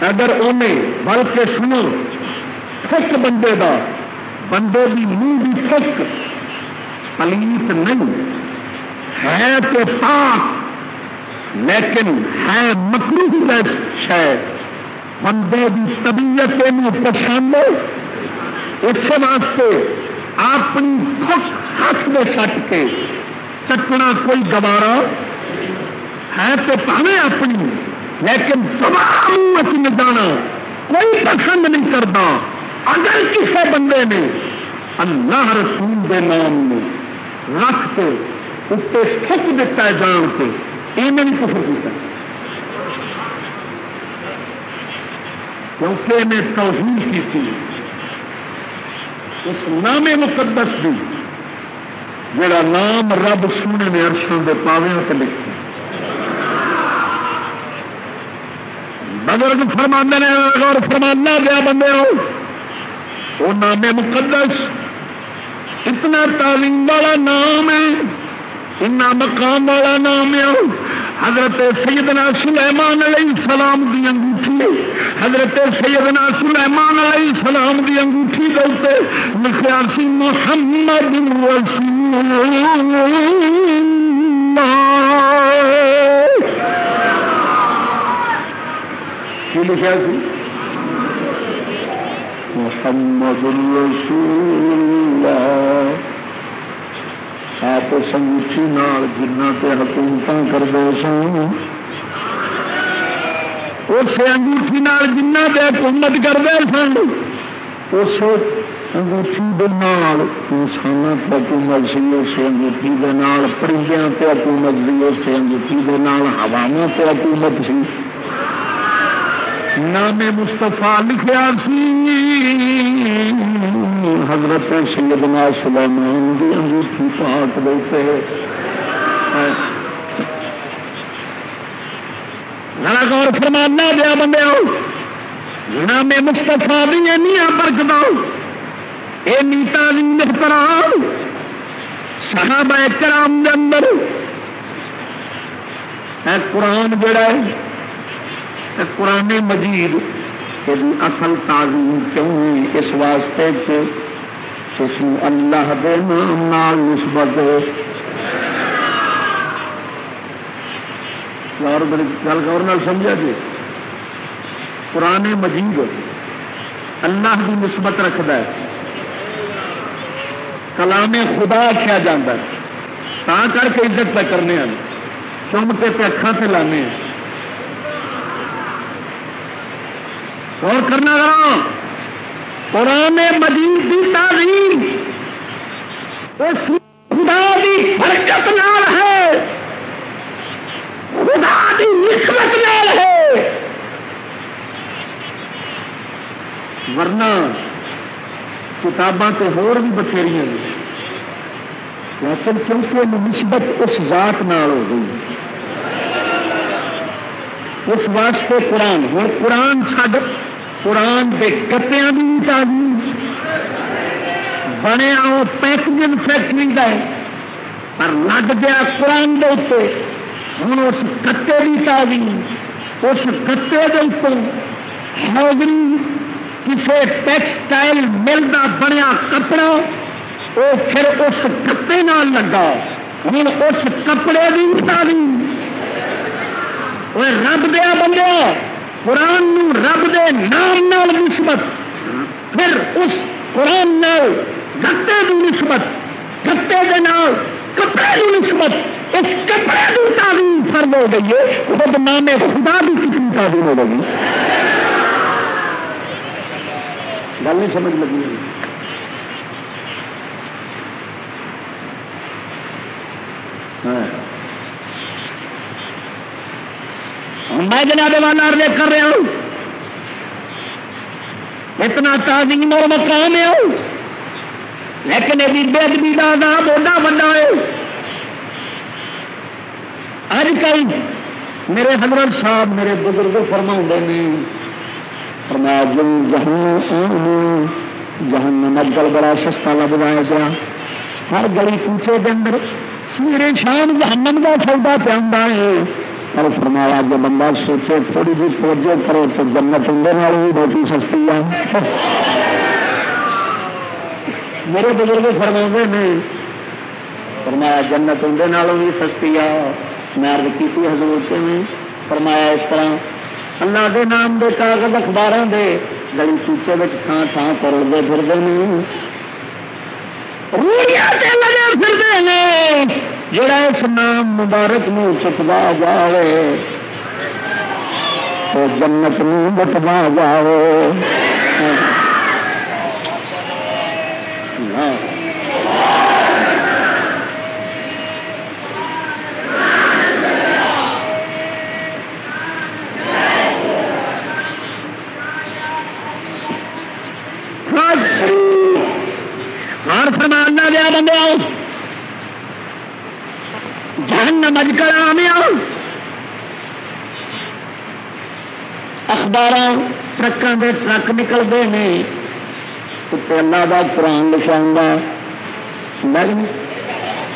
اگر انہیں بلکہ سنو فک بندے دا۔ بندے کی منہ کی فک پلیت نہیں۔ ہے تو پاک، لیکن ہے مکرو شاید۔ بندے کی طبیعت پسند اس واسطے اپنی فک ہاتھ میں سٹ کے چکنا کوئی گوارا ہے تو پاوے اپنی، لیکن تمام جانا کوئی پسند نہیں کرتا۔ اگر کسی بندے نے اللہ رسول کے نام میں رکھ کے اتنے تھک دیتا ہے جان کے یہ نہیں کفر کیا کیونکہ انہیں توہین کی تھی، اس نام مقدس بھی جڑا نام رب سونے نے ارشوں کے پاویا کے لکھے بزرگ فرمانے نے اور فرمانا دیا بندے ہو، وہ نام مقدس۔ اتنا تعلیم والا نام ہے، اتنا مقام والا نام ہے۔ حضرت سیدنا سلیمان علیہ السلام دی انگوٹھی، حضرت سیدنا سلیمان علیہ السلام دی انگوٹھی دے لکھا سی، محمد رسول کی لکھا سی؟ محمد رسول آپ سنگوٹھی جنہ تے حکومت کرتے سن اس انگوٹھی نال جنہ تے حکومت کرتے سن اس انگوٹھی انسان پہ حکومت سی اس انگوٹھی پرندوں پہ حکومت سی اس انگوٹھی ہوا پہ حکومت سی۔ نام مستفا لکھا سی۔ حضرت سیدنا سلیمان دی انگوٹھی پاک دیتے ذرا غور فرمانا دیا بندے نام مستفا بھی اینیا برکت اینی تعلیم محترام صحابہ کرام دے اندر۔ قرآن جڑا ہے قرآن مجید۔ اصل تعظیم کیوں ہے؟ اس واسطے کہ اس اللہ دے نام نال نسبت گل گور سمجھا جی؟ قرآن مجید اللہ کی نسبت رکھد کلام خدا کیا جاتا ہے۔ تا کر کے عزت پہ کرنے ہیں۔ کے اکھان سے لانے ہیں۔ اور کرنا ذرا۔ قرآن مجید کی تعلیم اس خدا کی برکت نال ہے۔ خدا کی نسبت نال ہے۔ ورنہ کتاباں تو ہور بھی بتھیری ہیں۔ لیکن کیونکہ نسبت اس ذات نال ہو گئی۔ اس واسطے قرآن، ہوں قرآن چڈ قرآن کے کتیا بھی تعلیم بنیا وہ پیکجنگ فیکٹری کا ہے پر لگ گیا قرآن کے اتنے ہوں اس کتے کی تعلیم اس کتے کے اتوں ہاؤزری کسی ٹیکسٹائل مل کا بنیا کپڑا وہ پھر اس کتے لگا۔ ہوں اس کپڑے کی تعلیم رب دیا بندے قرآن رب دے نام نال نسبت، پھر اس قرآن نال گتے کی نسبت گتے کے نال کپڑے کی نسبت، اس کپڑے کی تعلیم فرم ہو گئی ہے، خود نام خدا بھی کتنی تعلیم ہو گئی۔ گل نہیں سمجھ لگی۔ ہاں۔ میں جناب والا ارے کر رہا ہوں، اتنا تعظیم اور مقام ہے۔ لیکن یہ بے ادبی کا نام بوڈا بڑا ہے۔ اج کل میرے حضرت صاحب میرے بزرگ فرما نے، فرمایا جن جہاں جہان اجل بڑا سستا لگوایا گیا۔ ہر گلی کوچے کے اندر میرے شام جہنم کا سودا پہ ہے۔ پر فرمایا جو بندہ سوچے تھوڑی جی توجہ کرے تو جنت اندر بھی روٹی سستی ہے۔ میرے بزرگ فرما نے، فرمایا جنت اندر بھی سستی آ میں کی حضور سے میں، فرمایا اس طرح اللہ دے نام دے کاغذ اخبار دے گلی چوچے تھان تھان پرڑتے پھرتے ہیں پھرتے ہیں۔ جڑا اس نام مبارک نو چکوا جائے تو جنت نو بٹوا جاؤ ہاں اخبار ٹرکوں کے ٹرک نکلتے ہیں اللہ کا قرآن لکھا ہوں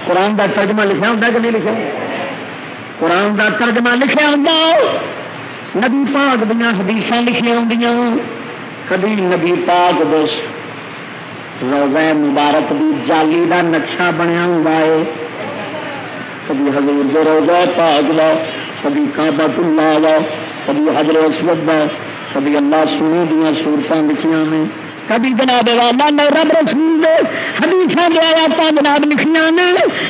قرآن کا ترجمہ لکھا ہوں کہ نہیں لکھا قرآن کا ترجمہ لکھا ہوں نبی پاک دیا حدیث لکھیا ہوں کبھی نبی پاک دس روزہ مبارک بھی جالی کا نقشہ بنیا ہوا ہے۔ کبھی حضور دے روزہ پاک لو کبھی کابت اللہ لو کبھی حضرت اسود کبھی اللہ سنی دیا سورتیں لکھیاں نے۔ کبھی جناب والا نے رب رسول دے حدیث دے آیات جناب لکھیاں نے،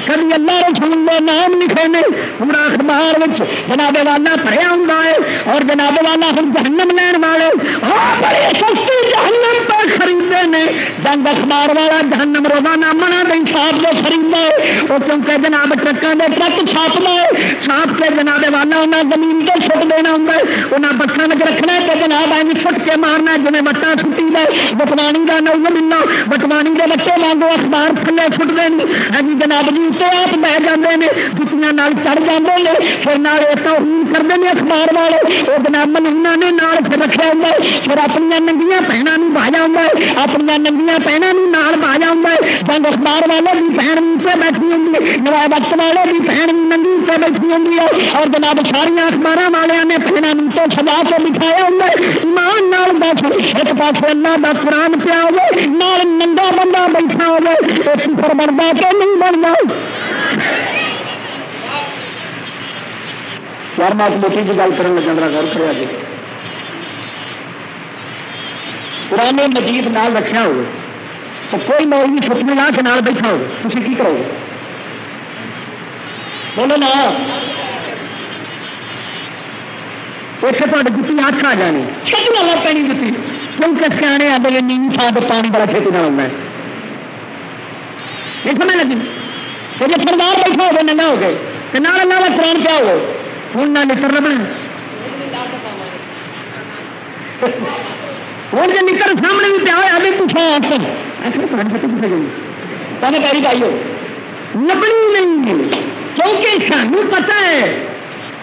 کبھی اللہ رسول دے نام لکھے نے۔ پورا اخبار جناب والا پڑھیا ہوں اور جناب والا ہم جہنم لین والے۔ ہاں، بڑے سستی جہنم پر خریدے نے۔ جنگ اخبار والا جہنم روزانہ منا دے چھاپ کے خریدے وہ کیونکہ جناب ٹرکوں کے ٹرک چھاپ لے چھاپ کے جناب والا انہیں زمین سے چھٹ دینا ہوں انہیں بسان میں رکھنا تو جناب آئی چھٹ کے مارنا جنہیں بٹا چھٹی دے۔ بٹوانی کا نو ملنا بٹوانی کے بچے مانگو اخبار تھلے فٹ دیں ہاں جی جناب جی تو آپ بہ جاتے ہیں جتیاں چڑھ جاتے ہیں پھر نال کرتے ہیں اخبار والے۔ وہ جناب ملونا نے نال پھر رکھا ہوں پھر اپنی ننگیاں پہنا باجا ہوں اپنی ننگیاں پہنا نال باجا ہوں جنگ اخبار والے بھی پہن نیچے بیٹھی ہوں نوائے وقت والے بھی پہن ننگی سے بیٹھی ہوں اور جناب ساریا اخبار والوں نے پہنا نیچے سجا کے بٹھایا ہوں ایمان نال بیٹھ ایک پاس اللہ کا قرآن پیا ہو ننگا بندہ بیٹھا ہو سفر بنتا کہ نہیں بننا یار میں موٹی جی گل کر لگا غور کرا جی پرانے مجید نال رکھا ہو تو کوئی مولوی چھٹنی لا کے نال بیٹھا ہو تھی کی کرو گے بولو نا اتنے تو جتی ہاتھ آ جانی چھٹنا لگ پی جتی کیونکہ سیانے آدھے تھا تو پانی بڑا چھتی نہ ہونا ہے سمجھ لگی تو جب سردار بیٹھا ہو گئے ننگا ہو گئے تو نہ اللہ کا قرآن کیا ہو ہوں نہ نکر لبنا ہوں جو نکر سامنے بھی پیا ابھی پوچھا پہلے پیری پائی ہو نبنی نہیں کیونکہ سانو پتا ہے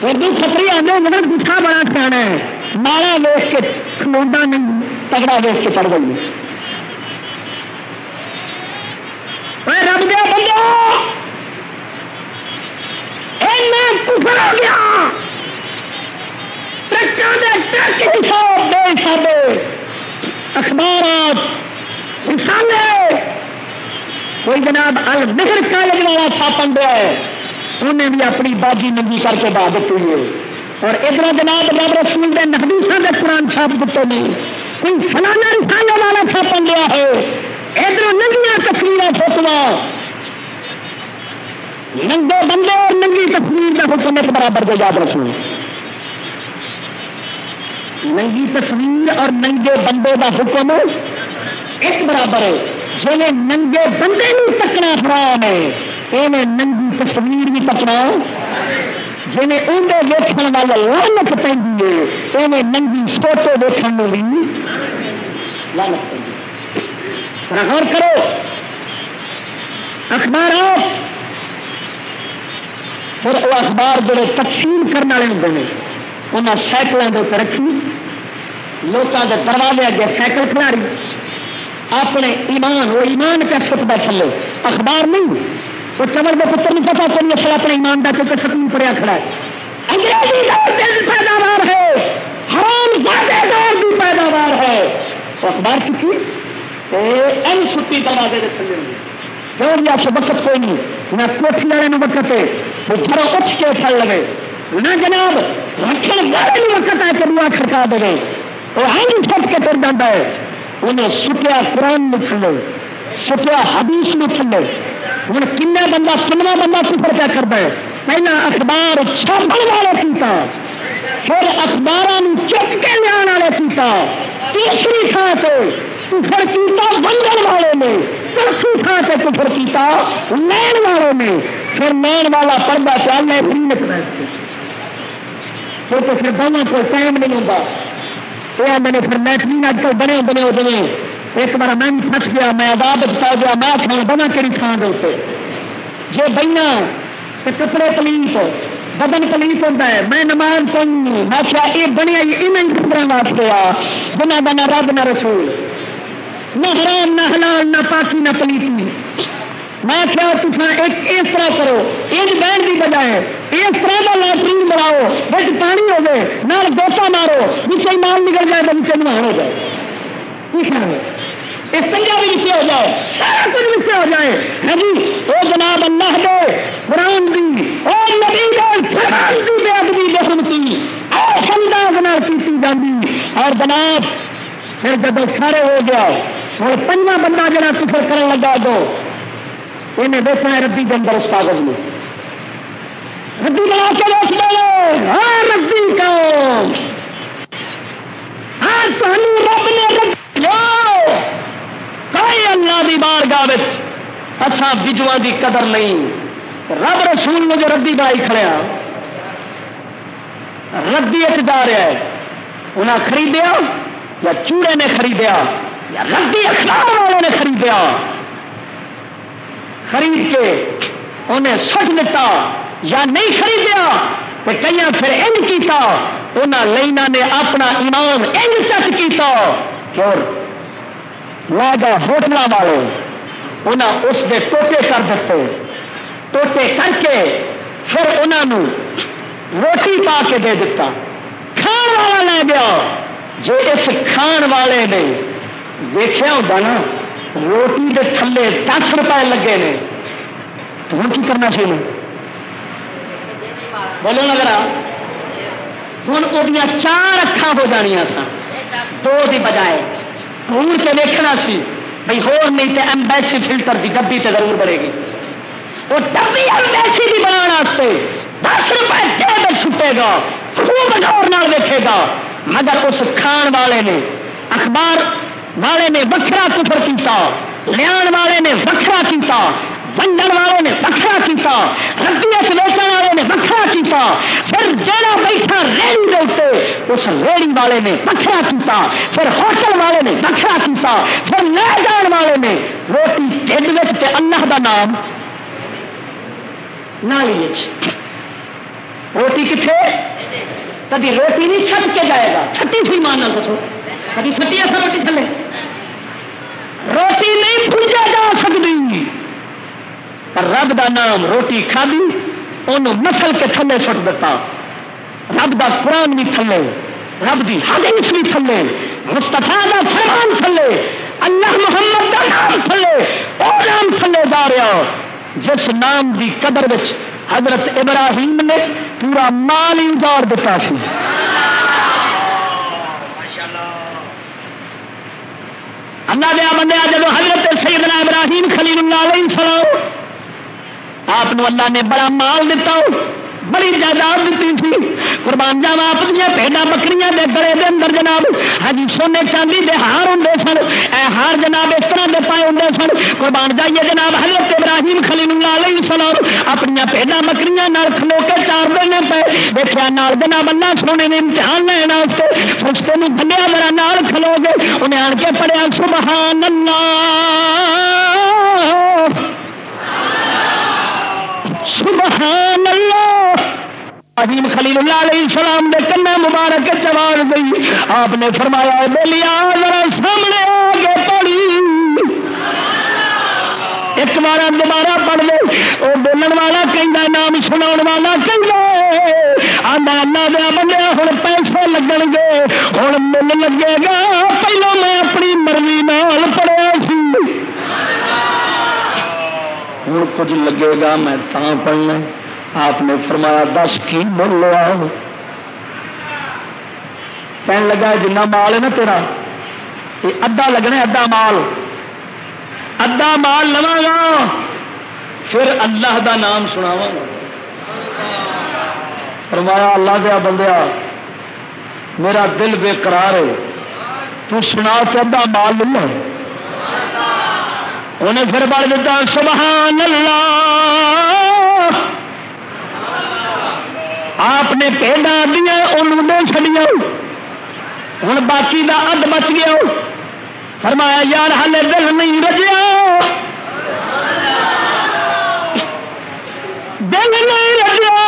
اردو خطری آدھے مگر گٹھا بڑا سیاح ہے۔ مالا ویس کے کھلوڈا نہیں تگڑا ویس کے پڑ گئی۔ رب دیا بندہ کفر ہو گیا۔ اخبارات، رسالے۔ کوئی جناب البر کالج والا چھاپن دیا ہے انہیں بھی اپنی باجی ننگی کر کے بعد دیتی ہے اور ادھر جناب رب رسول کے نقدیشوں کے قرآن چھاپ دیتے نہیں کوئی فلانا رسالے والا چھاپن دیا ہے۔ ادھر ننگیاں تصویر فوٹو ننگے بندے اور ننگی تصویر کا حکم ایک برابر کو یاد رکھنا ننگی تصویر اور ننگے بندے کا حکم ایک برابر ہے۔ جی ننگے بندے نہیں تکنا حرام ہے، ایویں ننگی تصویر بھی تکنا جی اندر والے لانت پہ ایویں ننگی فوٹو ویکن بھی لانت پہ غور کرو۔ اخبارات پھر وہ اخبار جڑے تقسیم کرنے والے ہوں نے انہیں سائیکلوں کے اتر رکھی۔ لوگوں کے دروازے اگے سائیکل کھلاڑی اپنے ایمان وہ ایمان کا سکتا تھلے۔ اخبار نہیں۔ وہ چمڑ کے پتر نہیں پتا کوئی اصل اپنے ایمان کا کیونکہ سکون پڑیا کھڑا ہے۔ انگریزی پیداوار ہے، حرام زیادہ دور کی پیداوار ہے۔ تو اخبار چکی این چھٹی دروازے کے تھلے کیوں بھی آپ سے وقت کوئی نہیں، نہ کوٹھی والے وقت ہے، وہ گھروں اٹھ کے پھل لگے۔ نہ جناب رکھنے والے وقت ہے کہ بوا کھڑکا دے وہ ہینگ چھٹ کے تر جاتا ہے۔ انہیں سٹیا قرآن میں تھلے، سٹیا حدیث میں تھلے۔ ہوں کن بندہ کنواں بندہ کفر کیا کرتا ہے؟ پہلا اخبار چھاپن والے کیتا، پھر اخبار چک کے لیا والے کیتا، تیسری تھان سے کفر کیتا بنگن والے نے، چوتھی تھان سے کفر کیتا لین والے نے، پھر لین والا پردہ چل میں فری نکل تو پھر دونوں کو ٹائم نہیں ہوتا یہ میں نے پھر میٹرین اج کل بنے بنے ہو جائے ایک بار میں پھنس گیا، میں آزاد بتا گیا، میں کھانا بنا کہڑی تھان دے جی بہنا تو کپڑے پلیت بدن پلیت ہوتا ہے، میں نماز پڑھنی، میں کیا یہ بنیا ایونٹ کپڑے واسطے آ بنا بنا رب، نہ رسول۔ نہ حرام، نہ حلال، نہ پاکی، نہ پلیتی۔ میں کیا تصا ایک اس طرح کرو، ایک بہن کی بجائے اس طرح کا لائٹرین بناؤ بچ پانی ہو جائے نہ گوتا مارو نیچے مال نکل جائے تو نیچے نمان ہو جائے۔ اس پنجا بھی نیچے ہو جائے۔ سارا کچھ نیچے ہو جائے۔ ہاں جی وہ جناب اللہ دے، قرآن دی اور نبی دے فرمان کی بے ادبی بہن کی اور انداز کی جاتی اور جناب، پھر جب سارے ہو گیا، اور پنجا بندہ جڑا کفر کرنے لگا دو، انہیں دیکھنا ہے ردی کے اندر اس کاغذ میں۔ ردی بنا کے دیکھ لو ہاں ردی کا ہاں سانو رب نے ردی کوئی اللہ دی بار گاوت اچھا بجوا دی قدر نہیں۔ رب رسول نے جو ردی بائی کھڑیا ہاں، ردی اچ جا رہا ہے۔ انہیں خریدیا یا چوڑے نے خریدیا یا ردی اخلاق والے نے خریدیا۔ خرید کے انہیں سٹ دیتا یا نہیں خریدیا تو کئی پھر انج کیتا انہیں لینا نے اپنا ایمان انج چک کیتا۔ اور لاگا ہوٹل والے انہیں اس دے ٹوٹے کر دیتے، ٹوٹے کر کے پھر انہوں روٹی پا کے دے دیتا۔ کھان والا لے گیا۔ جو اس کھان والے نے دیکھا ہوگا نا، روٹی کے تھلے دس روپئے لگے نے۔ تو ہوں کی کرنا چاہیے بولو لگ رہا ہوں وہ چار اکھان ہو جانیا سن دو دی بجائے گور کے دیکھنا سی بھائی ہو نہیں تو ایمبیسی فلٹر کی ڈبی تو ضرور بڑے گی۔ وہ ڈبی ایمبیسی کی بنا دس روپئے جیب چھٹے گا، خوب غور زور دیکھے گا۔ مگر اس کھان والے نے، اخبار والے نے وکرا کفر کیتا لیا والے نے وکرا کیتا۔ ونڈن والے نے وکرا کیتا ردیت ویچن والے نے وکرا کیتا، پھر جڑا بیٹھا ریڑی دے اس ریڑی والے نے وکرا کیتا، پھر ہوٹل والے نے وکرا کیتا، پھر لے جان والے نے روٹی ٹھنڈ تے اللہ دا نام نالی روٹی کتنے کبھی روٹی نہیں چھٹ کے جائے گا، چھٹی سی ماننا دسو کبھی سٹی ایسا روٹی تھلے؟ روٹی نہیں پوجا جا سکتی پر رب دا نام روٹی کھدی انہوں نسل کے تھلے سٹ دیتا۔ رب دا قرآن بھی تھلے، رب دی حدیث بھی تھلے مستفا دا فرمان تھلے، اللہ محمد دا نام تھلے اور نام تھلے جا رہا۔ جس نام دی قدر وچ حضرت ابراہیم نے پورا مال ہی اجاڑ دیتا سی۔ اللہ دیا بندے جب حضرت سیدنا ابراہیم خلیل اللہ علیہ السلام آپ اللہ نے بڑا مال دیتا ہو بڑی جائیداد دیتی تھی۔ قربان جاوا اپنی پیڈا بکریاں دے گلے دے اندر جناب۔ ہاں جی، سونے چاندی دے ہار ہوں سن۔ اے ہار جناب اس طرح دے پائے ہوں سن۔ قربان جائیے جناب، حضرت ابراہیم خلیل اللہ علیہ السلام اپنی پیڈا بکریاں کھلو کے چار دینے پے۔ دیکھا نال جناب اللہ سونے نے امتحان لینا اس کو فرشتے میں بنیا میرا نال کھلو گے۔ انہیں آن کے پڑھیا، سبحان اللہ۔ سبحان اللہ۔ عظیم خلیل اللہ علیہ السلام دے کنا مبارک چوار گئی آپ نے فرمایا بولیا ذرا سامنے آ کے پڑھی ایک بار دوبارہ پڑھ لو وہ بولن والا کہیں نام سنا والا کہیں آدھا اللہ دیا بندہ ہوں پیسے لگن گے۔ ہوں مل لگے گا۔ پہلو میں اپنی مرضی نال پڑھیا سی ہوں کچھ لگے گا، میں تا پڑھنا۔ آپ نے فرمایا، دس کی مل لیا کہنے لگا جنا مال ہے نا تیرا؟ یہ ادا لگنا ادا مال۔ ادا مال لوا گا۔ پھر اللہ دا نام سناوا فرمایا، اللہ دیا بندیا، میرا دل بے قرار ہے۔ تو سنا تو ادا مال لے لو۔ انہیں پھر بڑھ دیتا، سبحان اللہ! آپ نے پیڈا دیا، انہوں دے چڑیا ہوں باقی دا اد بچ گیا. فرمایا، یار ہالے دل نہیں رجیا. دل نہیں رجیا.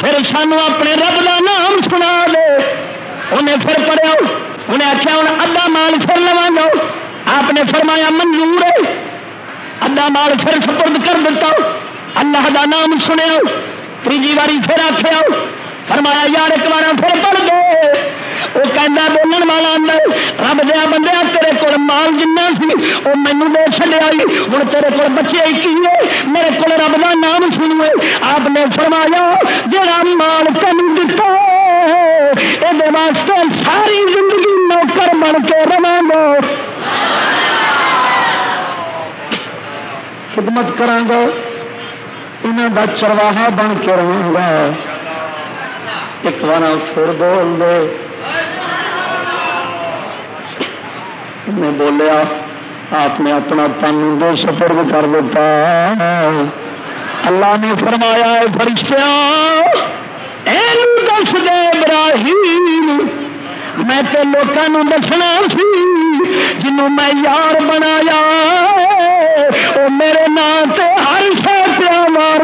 پھر سانو اپنے رب کا نام سنا دے. انہیں پھر پڑھیا. انہیں آخیا ہوں ادا مال پھر لوا گا. آپ نے فرمایا، منظور ہے. ادا مال پھر سپرد کر دیتا. اللہ دا نام سنیا. تیجی باری پھر آخیا فرمایا، یار ایک بار پھر پڑھ دو وہ کہنا بولن والا اندر رب دیا بندے تیرے کو مال جنا سی. وہ مینو دے چلے آئی. ہوں تیرے کو بچے کی ہے؟ میرے کو رب کا نام سنو آپ نے فرمایا جڑا مال تین دتا یہ واسطے ساری زندگی نوکر بن کے رواں گا خدمت کرا گا انہوں کا چرواہا بن کے رہوں گا ایک بار پھر بول دے۔ بولیا، آپ نے اپنا تن دو سپرد کر دیتا۔ اللہ نے فرمایا فرشتہ دس دے ابراہیم میں تو لوگوں دسنا سی، جنوں میں یار بنایا وہ میرے نام سے ہر سا پیا مار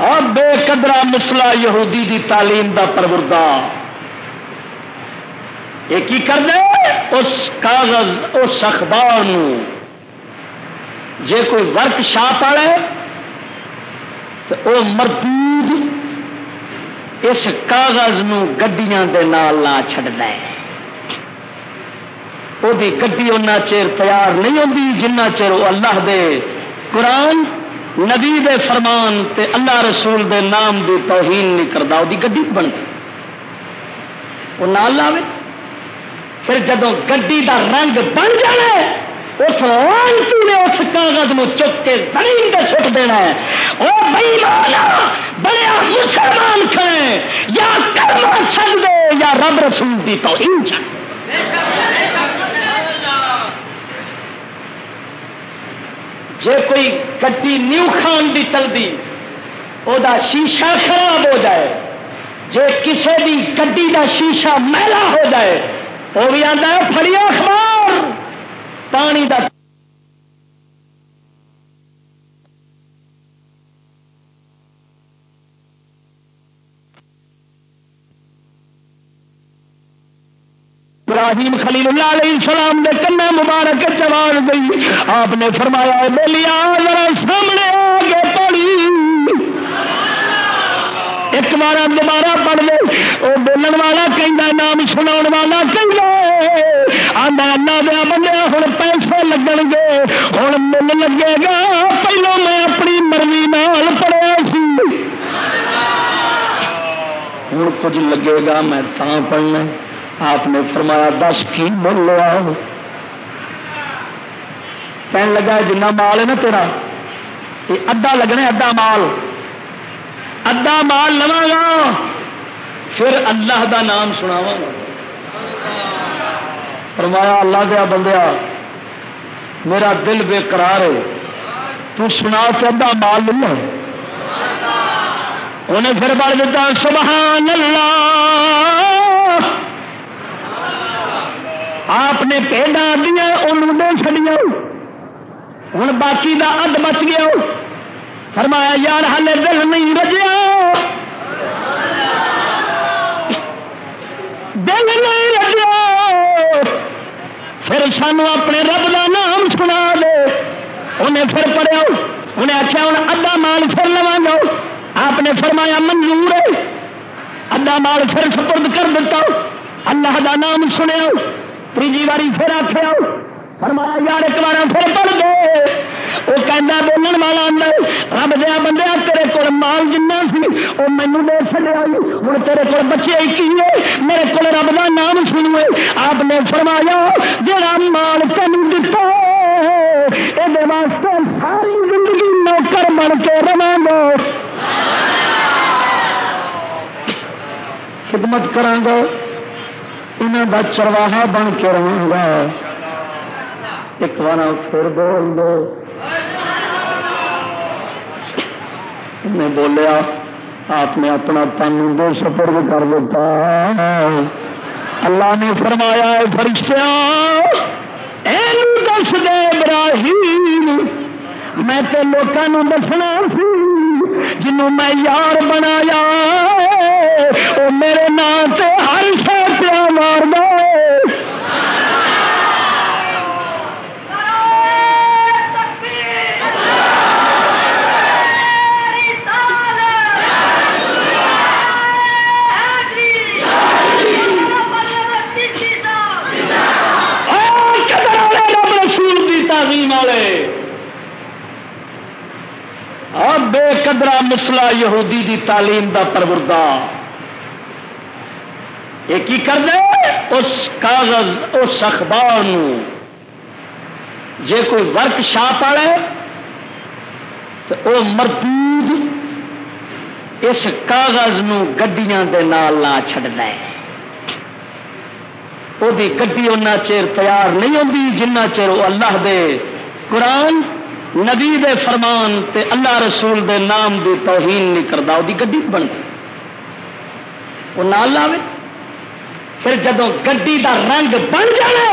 دو بے قدرا مسلا یہودی دی تعلیم دا پروردا یہ کی کر دے؟ اس کاغذ، اس اخبار جے کوئی ورک شاپ والے، تو وہ مردود اس کاغذ گڈیاں دے نال نہ چڈنا وہ گڈی اُنہ چیر تیار نہیں ہوتی جنہ چر وہ اللہ دے قرآن نبی دے فرمان تے اللہ رسول دے نام دی توہین نہیں کرتا وہ گی بنتی وہ نال لاوے۔ پھر جدو گی دا رنگ بن جائے اس لانتی نے اس کاغذ میں چک کے زمین پہ سٹ دینا ہے۔ وہ بئی مانا بڑے مسلمان کھڑے یا کرما چل دے، یا رب رسول دی توہین چل جے کوئی گڈی نیو خان دی چلتی وہ شیشہ خراب ہو جائے۔ جے کسے دی گڈی دا شیشہ میلا ہو جائے وہ بھی آتا ہے فری اخبار۔ پانی دا ابراہیم خلیل اللہ علیہ السلام دے کنا مبارک چوار گئی آپ نے فرمایا بولیا، ذرا سامنے آ کے پڑھی ایک بار دوبارہ پڑھ لو وہ بولن والا کہیں نام سنا والا کہیں آدھا اللہ دیا بندے ہوں پیسے لگن گے۔ ہوں مل لگے گا۔ پہلو میں اپنی مرضی نال پڑھیا سی۔ ہوں کچھ لگے گا، میں تا پڑھنا آپ نے فرمایا دس کی مل لیا کہنے لگا جنا مال ہے نا تیرا؟ یہ ادا لگنا ادا مال۔ ادا مال لوا گا پھر اللہ دا نام سناوا گا فرمایا، اللہ دیا بندیا، میرا دل بے قرار ہے۔ تو سنا چاہتا مال لو۔ انہیں پھر بڑھ دیتا، سبحان اللہ! آپ نے پیڈا دیا، انہوں نے چڑیا ہوں باقی دا اد بچ گیا. فرمایا، یار ہلے دل نہیں رجیا. دل نہیں رجیا. پھر سانو اپنے رب کا نام سنا دے. انہیں پھر پڑھیا. انہیں آخیا ہوں ادا مال پھر لوا لو آپ نے فرمایا، منظور ہے. ادا مال پھر سپرد کر دیتا. اللہ کا نام سنیا. تیجی باری پھر آخیا فرمایا، یار، ایک بار پھر پڑھ دے۔ وہ کہنا بولن والا رب دیا بندے تیرے کو مال جنا سی وہ مینو دے چڑیا ہوں تیرے کو بچے کی میرے کو رب کا نام سنوے آپ نے فرمایا جا مال تین دتا یہ واسطے ساری زندگی نوکر بن کے رواں گا۔ خدمت کرا گا انہوں کا چرواہا بن کے رہا گا۔ ایک بار پھر بول دو۔ بولیا، آپ نے اپنا تن دو سپرد کر دیتا۔ اللہ نے فرمایا فرشتہ دس دے ابراہیم، میں تو لوگوں دسنا سی، جنوں میں یار بنایا وہ میرے نام سے ہر سا پیا مار دو بے قدرا مسلا یہودی دی تعلیم دا پروردا یہ کی کر دے اس کاغذ، اس اخبار جے کوئی ورک شاپ والے، تو وہ مردود اس کاغذ گڈیاں دے نال نہ چڈنا ہے وہ گڈی ان چیر تیار نہیں ہوتی جنہ چیر وہ اللہ دے قرآن نبی دے فرمان تے اللہ رسول دے نام دی توہین نہیں کرتا وہ گی بنتی وہ نال لاوے۔ پھر جدو گی دا رنگ بن جائے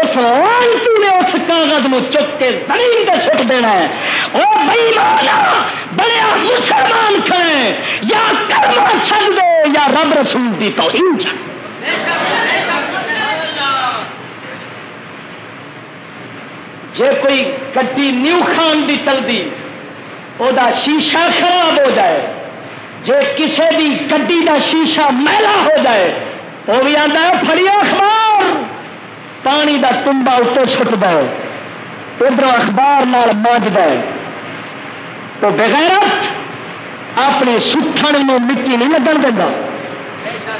اس لانتی نے اس کاغذ میں چک کے زمین پہ سٹ دینا ہے۔ وہ بھائی مانا بڑے مسلمان کھڑے یا کرما چل دے، یا رب رسول دی توہین چل جے کوئی گڈی نیو خان بھی چلتی وہ شیشہ خراب ہو جائے۔ جے کسے بھی گڈی دا شیشہ میلا ہو جائے وہ بھی آتا ہے فری اخبار۔ پانی دا تمبا اتنے سٹ دے ادھر اخبار نال مانج دے تو بغیرت اپنے ستھن میں مٹی نہیں لگن دینا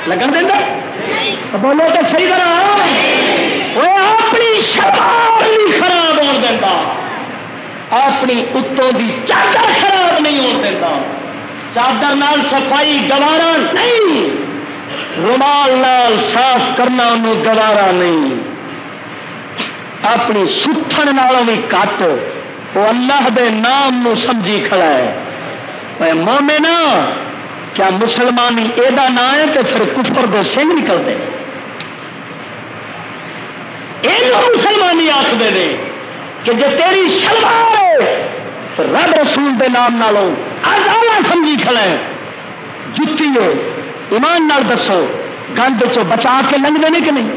لگن دینا بولو تو صحیح طرح۔ وہ اپنی نہیں خراب ہو دینا اپنی اتوں کی چادر خراب نہیں ہو دینا چادر نال صفائی گوارا نہیں۔ رومال نال صاف کرنا انہوں گوارا نہیں۔ اپنی ستھن نالوں بھی کٹ۔ وہ اللہ دے نام نو سمجھی کھڑا ہے۔ مومنا ہاں۔ کیا مسلمانی یہ نام ہے تو پھر کفر دے سنگھ نکلتے یہ مسلمانی آخر کہ جی تیری شلوار رب رسول دے نام نالوں آزالا سمجھی کھڑا ہے جتی ہے، ایمان نال دسو گند چ بچا کے لنگتے ہیں کہ نہیں؟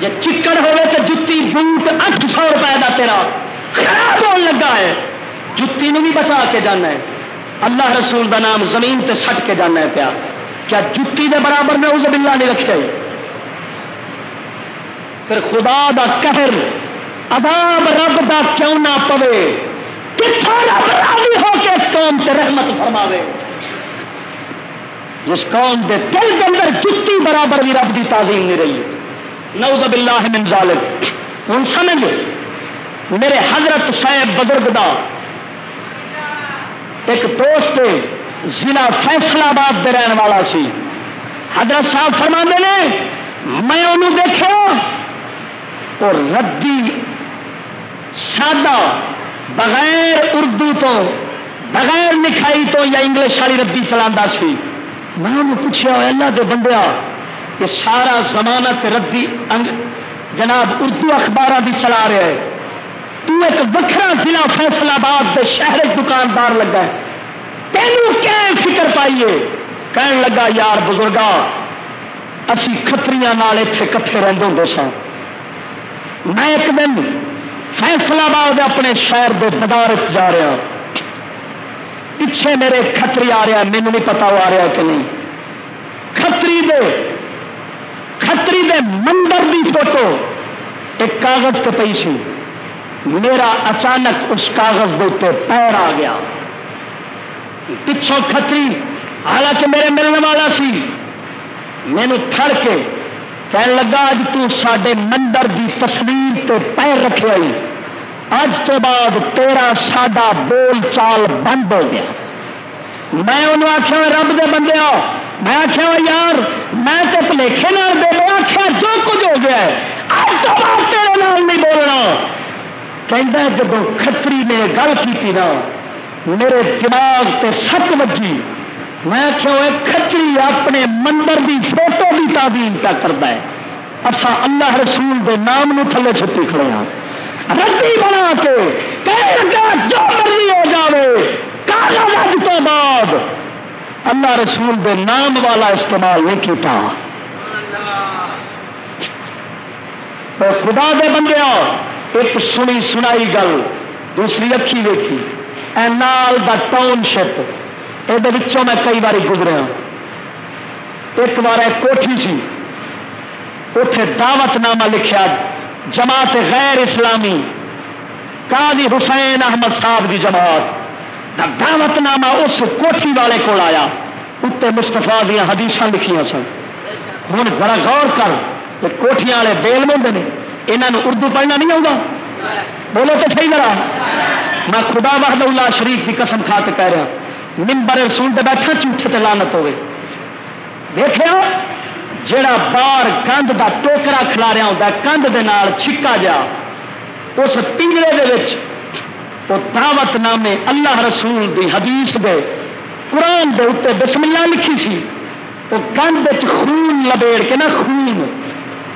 جی چکڑ ہوئے تو جتی بوٹ اٹھ سو روپئے کا تیرا خراب ہونے لگا ہے۔ جتی بھی بچا کے جانا ہے۔ اللہ رسول کا نام زمین تے سٹ کے جانا ہے پیا۔ کیا جتی دے برابر میں اس بلا نہیں رکھے پھر خدا دا قہر، عذاب رب دا کیوں نہ پوے؟ کتوں رب راضی ہو کے اس قوم سے رحمت فرماوے؟ جس قوم دے دل کے اندر جتی برابر بھی رب دی تعظیم نہیں رہی۔ نوز باللہ من ظالم ہوں سمجھ، میرے حضرت صاحب بزرگ دا ایک دوست ضلع فیصلہ آباد رہن والا سی۔ حضرت صاحب فرما نے، میں انہوں دیکھا اور ردی سادہ بغیر اردو تو، بغیر لکھائی تو یا انگلش والی ردی چلا سی۔ میں پوچھا اللہ دے بندیا کہ سارا زمانت ردی جناب اردو اخبار بھی چلا رہا ہے۔ تو ایک وکرا ضلع فیصلہ آباد کے شہر دکاندار لگا ہے۔ تینوں کیا فکر پائیے؟ کہن لگا، یار بزرگا اسی کتری اتنے کٹھے رہتے ہوں سن میں ایک دن فیصلہ آباد اپنے شہر کے بدارت جا رہا پیچھے میرے کتری آ رہا مینو نہیں پتا وہ آ رہا کہ نہیں۔ کتری دے کتری دے مندر دی فوٹو ایک کاغذ پہ پی سی۔ میرا اچانک اس کاغذ کے اتنے پیر آ گیا۔ پچھوں کتری حالانکہ میرے ملنے والا سی مینو تھڑ کے کہنے لگا، اج تے مندر دی تصویر تے پیر رکھے آئی اج تو بعد تیرا ساڈا بول چال بند ہو گیا۔ میں انہوں آخیا رب دے بندے میں آخیا یار، میں تو پلیخے دے میں آخیا جو کچھ ہو گیا اج تو بعد تیرے نال نہیں بولنا۔ کہ جب کتری نے گل کی نا، میرے دماغ تے سک بجی میں کیوں کچری اپنے مندر دی فوٹو کی تعلیم کیا کرتا ہے۔ اصا اللہ رسول دے نام نو تھلے چھتی کھڑے ہاں۔ ردی بنا کے جو مرضی ہو جائے کاغذ تو بعد اللہ رسول دے نام والا استعمال نہیں کیتا۔ تو خدا دے بندے ایک سنی سنائی گل، دوسری اکھی دیکھی نال دا ٹاؤن شپ یہ میں کئی بار گزرا ایک بار ایک کوٹھی سی۔ اتے دعوت نامہ لکھا جماعت غیر اسلامی، قاضی حسین احمد صاحب کی جماعت۔ دعوت نامہ اس کوٹھی والے کو آیا اتنے مستفا دیا حدیث لکھیا سن۔ ہوں ذرا غور کر کوٹیاں والے بیل بولتے ہیں یہاں اردو پڑھنا نہیں آؤگا بولو تو صحیح ذرا۔ میں خدا وحد اللہ شریف کی قسم کھا کے کہہ رہا۔ ممبر رسول سے بیٹھا جھوٹے تے لانت ہوئے۔ دیکھا جڑا بار کندھ کا ٹوکرا کھلا رہا ہوتا کندھ دے نال چھکا جا، اس پنجرے دے وچ وہ دعوت نامے اللہ رسول دی حدیث دے، قرآن دے اتنے بسم اللہ لکھی سی۔ وہ کندھ خون لبیڑ کے نا، خون۔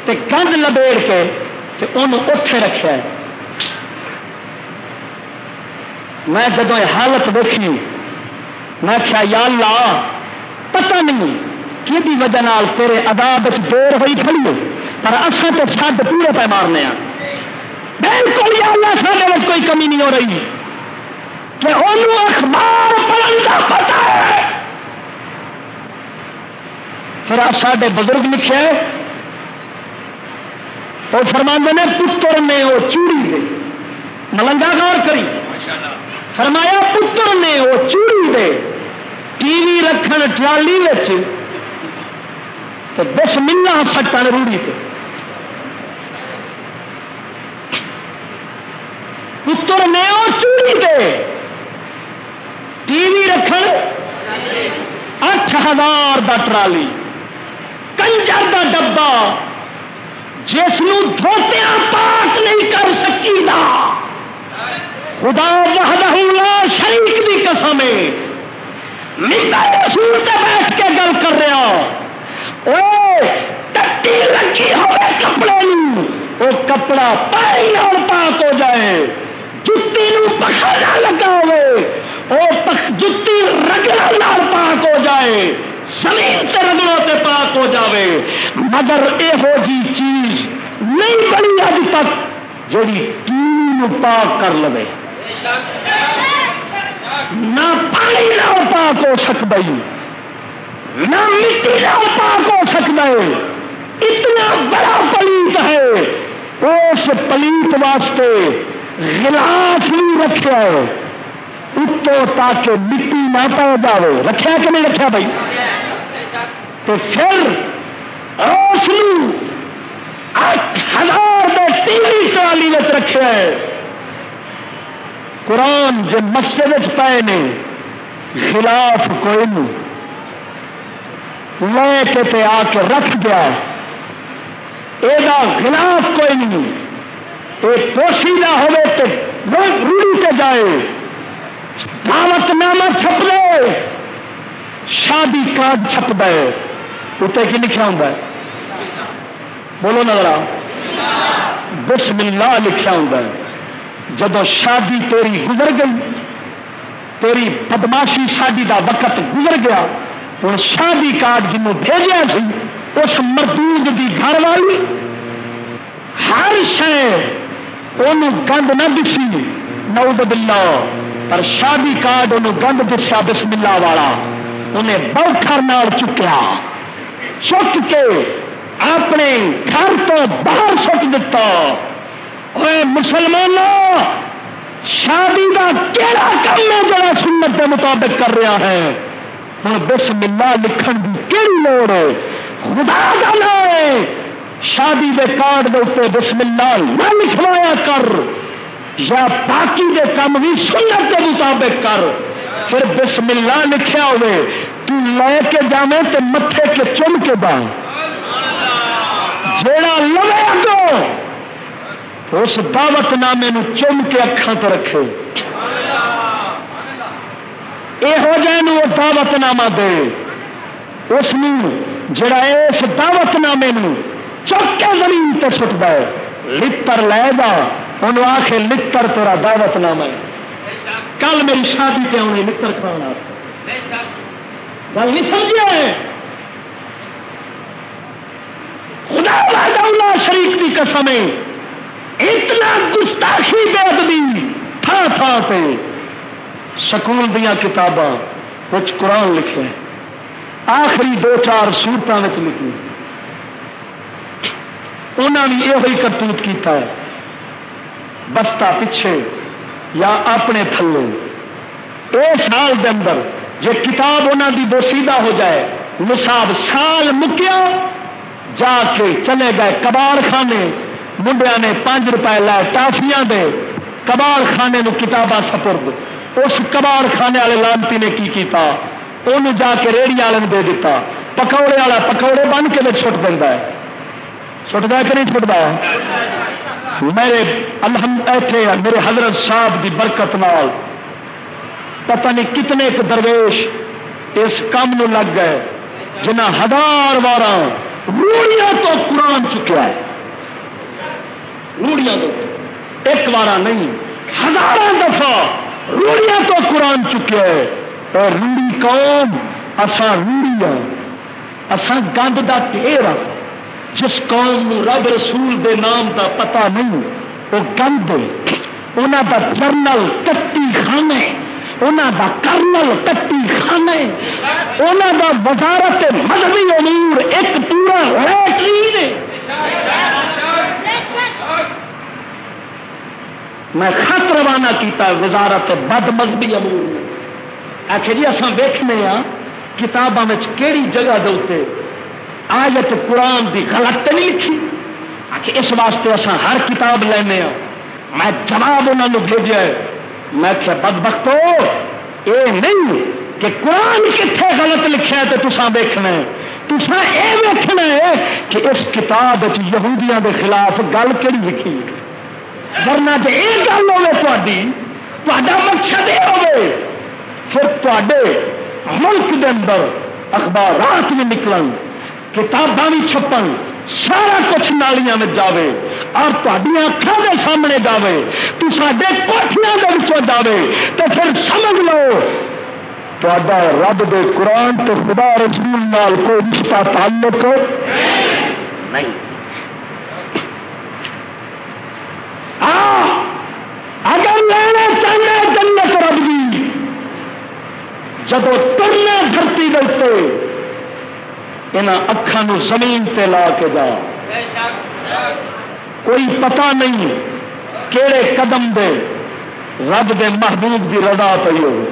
تے کندھ لبیڑ کے تے انہوں اٹھے رکھا ہے۔ میں جدو حالت دیکھی میں کیا یا اللہ پتہ نہیں کہ وجہ نال تیرے اداب دیر ہوئی کھڑی پر اصل تو سد پورے پہ مارنے بالکل یا اللہ سارے کوئی کمی نہیں ہو رہی۔ کہ انہوں اخبار پڑھنے کا پتا ہے۔ پھر سارے بزرگ لکھے وہ فرماندے نے پتر نے وہ چوڑی دے۔ ملنگا غور کری۔ فرمایا پتر نے وہ چوڑی دے۔ ٹی وی رکھن ٹرالی دس ملا سٹن روڑی پہ پتر نے وہ چوڑی دے۔ ٹی وی رکھ اٹھ ہزار دا ٹرالی۔ کنجر دا ڈبا جس دھوتیا پاک نہیں کر سکی دا خدا وحدہ لا شریک دی قسم ہے ممبر رسول سے بیٹھ کے گل کر رہا ٹٹی لگی ہوئے کپڑے وہ کپڑا پائی اور پاک ہو جائے۔ جتی پخانا لگا ہوئے۔ جتی رگڑا لال پاک ہو جائے۔ زمین سے رگڑوں سے پاک ہو جائے مگر یہو جی چیز نہیں بنی اج تک جی تین پاک کر لو نہ پانی نہ پاک ہو سکتا نہ مٹی نہ پاک ہو سکتا ہے اتنا بڑا پلیت ہے، اس پلیت واسطے گلاس نہیں رکھا ہے۔ اتو تاکہ مٹی نہ پا جائے رکھا کہ نہیں رکھا بھائی تو پھر اس اٹھ ہزار تین ٹرالی رکھا ہے۔ قرآن جو مسجد پائے نے، خلاف کوئی نہیں۔ لے کے تے آ کے رکھ گیا یہ خلاف کوئی نہیں۔ یہ پوشیدہ ہوے تو روڑی سے جائے۔ دعوت نامہ چھپ دے شادی کارڈ چھپ دے۔ اتنے کی لکھا ہوں بولو نظر بسم اللہ لکھا ہوں جب شادی تیری گزر گئی، تیری بدماشی شادی دا وقت گزر گیا ہوں شادی کارڈ جنوں بھیجا سی، اس مردود کی گھر والی ہر شہ گند نہ دسی، نعوذ باللہ، پر شادی کارڈ انہوں گند دسیا بسم اللہ والا، انہیں بوٹر نال چکیا۔ چک کے اپنے گھر تو باہر سٹ دتا۔ مسلمانوں، شادی کا کہڑا کام ہے جڑا سنت کے مطابق کر رہا ہے؟ ہوں بسم اللہ لکھن کی کہڑی لوڑ ہے؟ خدا کا ہے۔ شادی کے کارڈ کے اتنے بسم اللہ نہ لکھوایا کر۔ یا باقی کے کام بھی سنت کے مطابق کر۔ پھر بسم اللہ لکھیا ہوئے، تو لے کے جانے تو متے کے چن کے با جڑا لوے اگو اس دعوت نامے چن کے اکھان تو رکھے۔ یہو جہ وہ دعوت نامہ دے۔ اس جڑا اس دعوت نامے چک کے زمین تے سٹ دے لڑ لے گا ان آخ لڑ تیرا دعوت نامہ ہے۔ کل میری شادی پہ آنی لڑ کھانا گل نہیں سمجھا ہے خدا شریف کی قسم اتنا گستاخی بے ادبی تھا تھا پہ سکول دیا کتاباں کچھ قرآن لکھے آخری دو چار سورتوں میں لکھی انہوں نے یہ کرتوت کیتا ہے۔ بستا پچھے یا اپنے تھلے اس سال دے اندر جی کتاب انہوں کی بوسیدہ ہو جائے، نصاب سال مکیا، جا کے چلے گئے کباڑ خانے منڈیا نے پانچ روپئے لائے ٹافیاں دے کباڑ خانے کتاباں سپرد اس کباڑ خانے والے لانتی نے کی کیتا انہوں جا کے ریڑی والے دے دیتا پکوڑے والا پکوڑے بن کے چھٹ دینا ہے چھٹتا کہ نہیں چھٹتا میرے الحمد ایتھے میرے حضرت صاحب کی برکت نال پتہ نہیں کتنے ایک درویش اس کام نو لگ گئے جنہ ہزار بار روڑیاں تو قرآن چکیا ہے روڑیاں تو ایک بار نہیں ہزار دفعہ روڑیاں تو قرآن چکے۔ اور روڑی قوم اسان روڑی اسان گند کا ٹھیر جس قوم رب رسول دے نام دا پتا نہیں وہ گند انہوں دا جرنل کٹی خانے انہوں دا کرنل کٹی خانے انہوں دا وزارت مذہبی امور ایک پورا ریٹ میں خط روانہ کیتا، وزارت بد مذہبی امور نے آخر جی اصل ویخنے ہاں کتابوں میں کہڑی جگہ دے آیت قرآن کی غلط نہیں لکھی۔ آخر اس واسطے اصا ہر کتاب لینے ہاں۔ میں جواب انہوں نے بھیجا میں کیا بد بختو یہ نہیں کہ قرآن کتنے غلط لکھا ہے تو تصا ویکھنا ہے۔ تصا یہ ویکھنا ہے کہ اس کتاب یہودیاں دے خلاف گل کہڑی لکھی۔ ہے ورنہ جی یہ گل ہوے تا مقصد یہ ہوے، پھر تے ملک دے اندر اخبارات بھی نکل کتاباں بھی چھپن، سارا کچھ نالیاں میں جاوے، اور تھی اکھان کے سامنے جاوے، تو سڈے کوٹیاں کے جاوے تو پھر سمجھ لو تا رب دے قرآن تو خدا رسول نال کوئی رشتہ تعلق؟ نہیں۔ ہاں، اگر لینا چاہیے جنت رب جی جب ترنا دھرتی دے یہاں اکھان زمین تے لا کے جا۔ کوئی پتا نہیں کہڑے قدم دے رب دے محبوب کی رضا پی ہو۔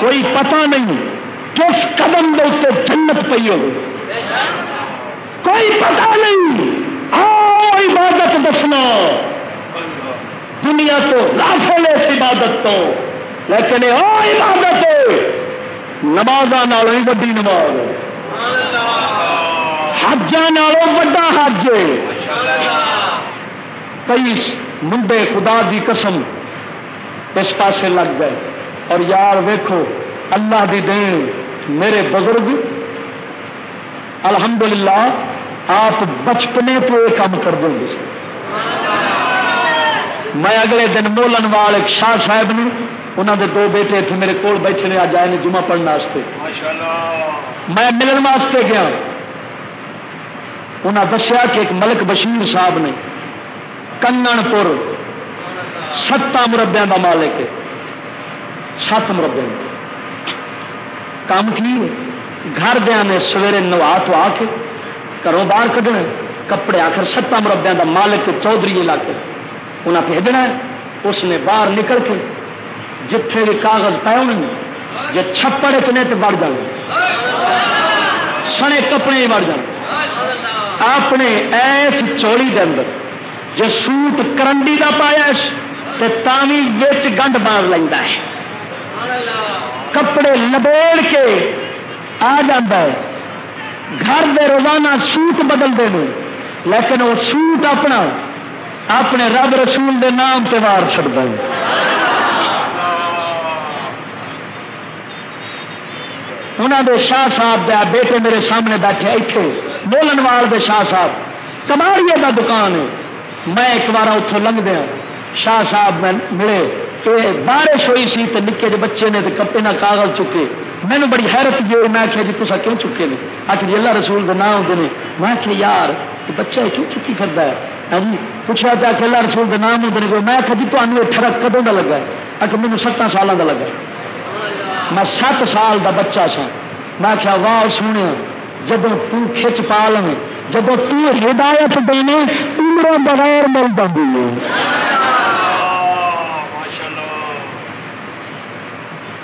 کوئی پتا نہیں کس قدم دے اتنے جنت پی ہو۔ کوئی پتا نہیں عبادت دسنا۔ دنیا تو لافل اس عبادت تو۔ لیکن آ عبادت نماز ہی وڈی نماز حجا وا حج کئی منڈے خدا دی قسم اس پاسے لگ گئے۔ اور یار ویکھو، اللہ دی دین میرے بزرگ، الحمدللہ آپ بچپنے تو یہ کام کر دیں گے میں اگلے دن مولن وال ایک شاہ صاحب نے انہوں دے دو بیٹے اتنے میرے کول بیٹھے نے آج آئے جمعہ پڑھنے میں ملن واسطے گیا۔ انہیں دسیا کہ ایک ملک بشیر صاحب نے کنگن پور ستا مربیا کا مالک سات مربے کام کی گھر دیا نے سویرے نوا تو آ کے گھروں باہر کھڈنا کپڑے آخر ستا مربیا کا مالک چودھری علاقے انہیں بھیجنا اس نے باہر نکل کے جتھے بھی کاغذ پے ہونے جی چھپڑ چنے تو بڑھ جائیں سنے کپڑے بڑھ جائیں اپنے ایس چولی دے اندر جی سوٹ کرنڈی کا پایا تو تاوی بچ گنڈ مار لینا ہے کپڑے لبوڑ کے آ جا گھر دے روزانہ سوٹ بدلتے ہیں۔ لیکن وہ سوٹ اپنا اپنے رب رسول دے نام تہوار چڑتا ہے۔ انہوں دے شاہ صاحب دیا بیٹے میرے سامنے بیٹھے اتنے بولن وال دے شاہ صاحب کماریے کا دکان ہے۔ میں ایک بار اتوں لنگ دیا شاہ صاحب میں ملے کہ بارش ہوئی سی تو نکے جے بچے نے تو کپے نہ کاغذ چکے۔ مینو بڑی حیرت جی میں آخیا جی تصا کیوں چکے نے؟ آخر جی اللہ رسول کے نام ہوتے ہیں میں آخیا یار بچہ کیوں چکی کرتا ہے؟ ہاں جی پوچھا پیا کہ اللہ رسول کے نام ہوتے ہیں میں آخیا جی تمہیں یہ ٹرک کدوں کا لگا ہے؟ آخر مجھے ستان سالوں کا لگا میں سات سال کا بچہ سا میں کیا واہ سونے جب تچ پا لو جب تدایت دینے عمر بغیر مل جاتی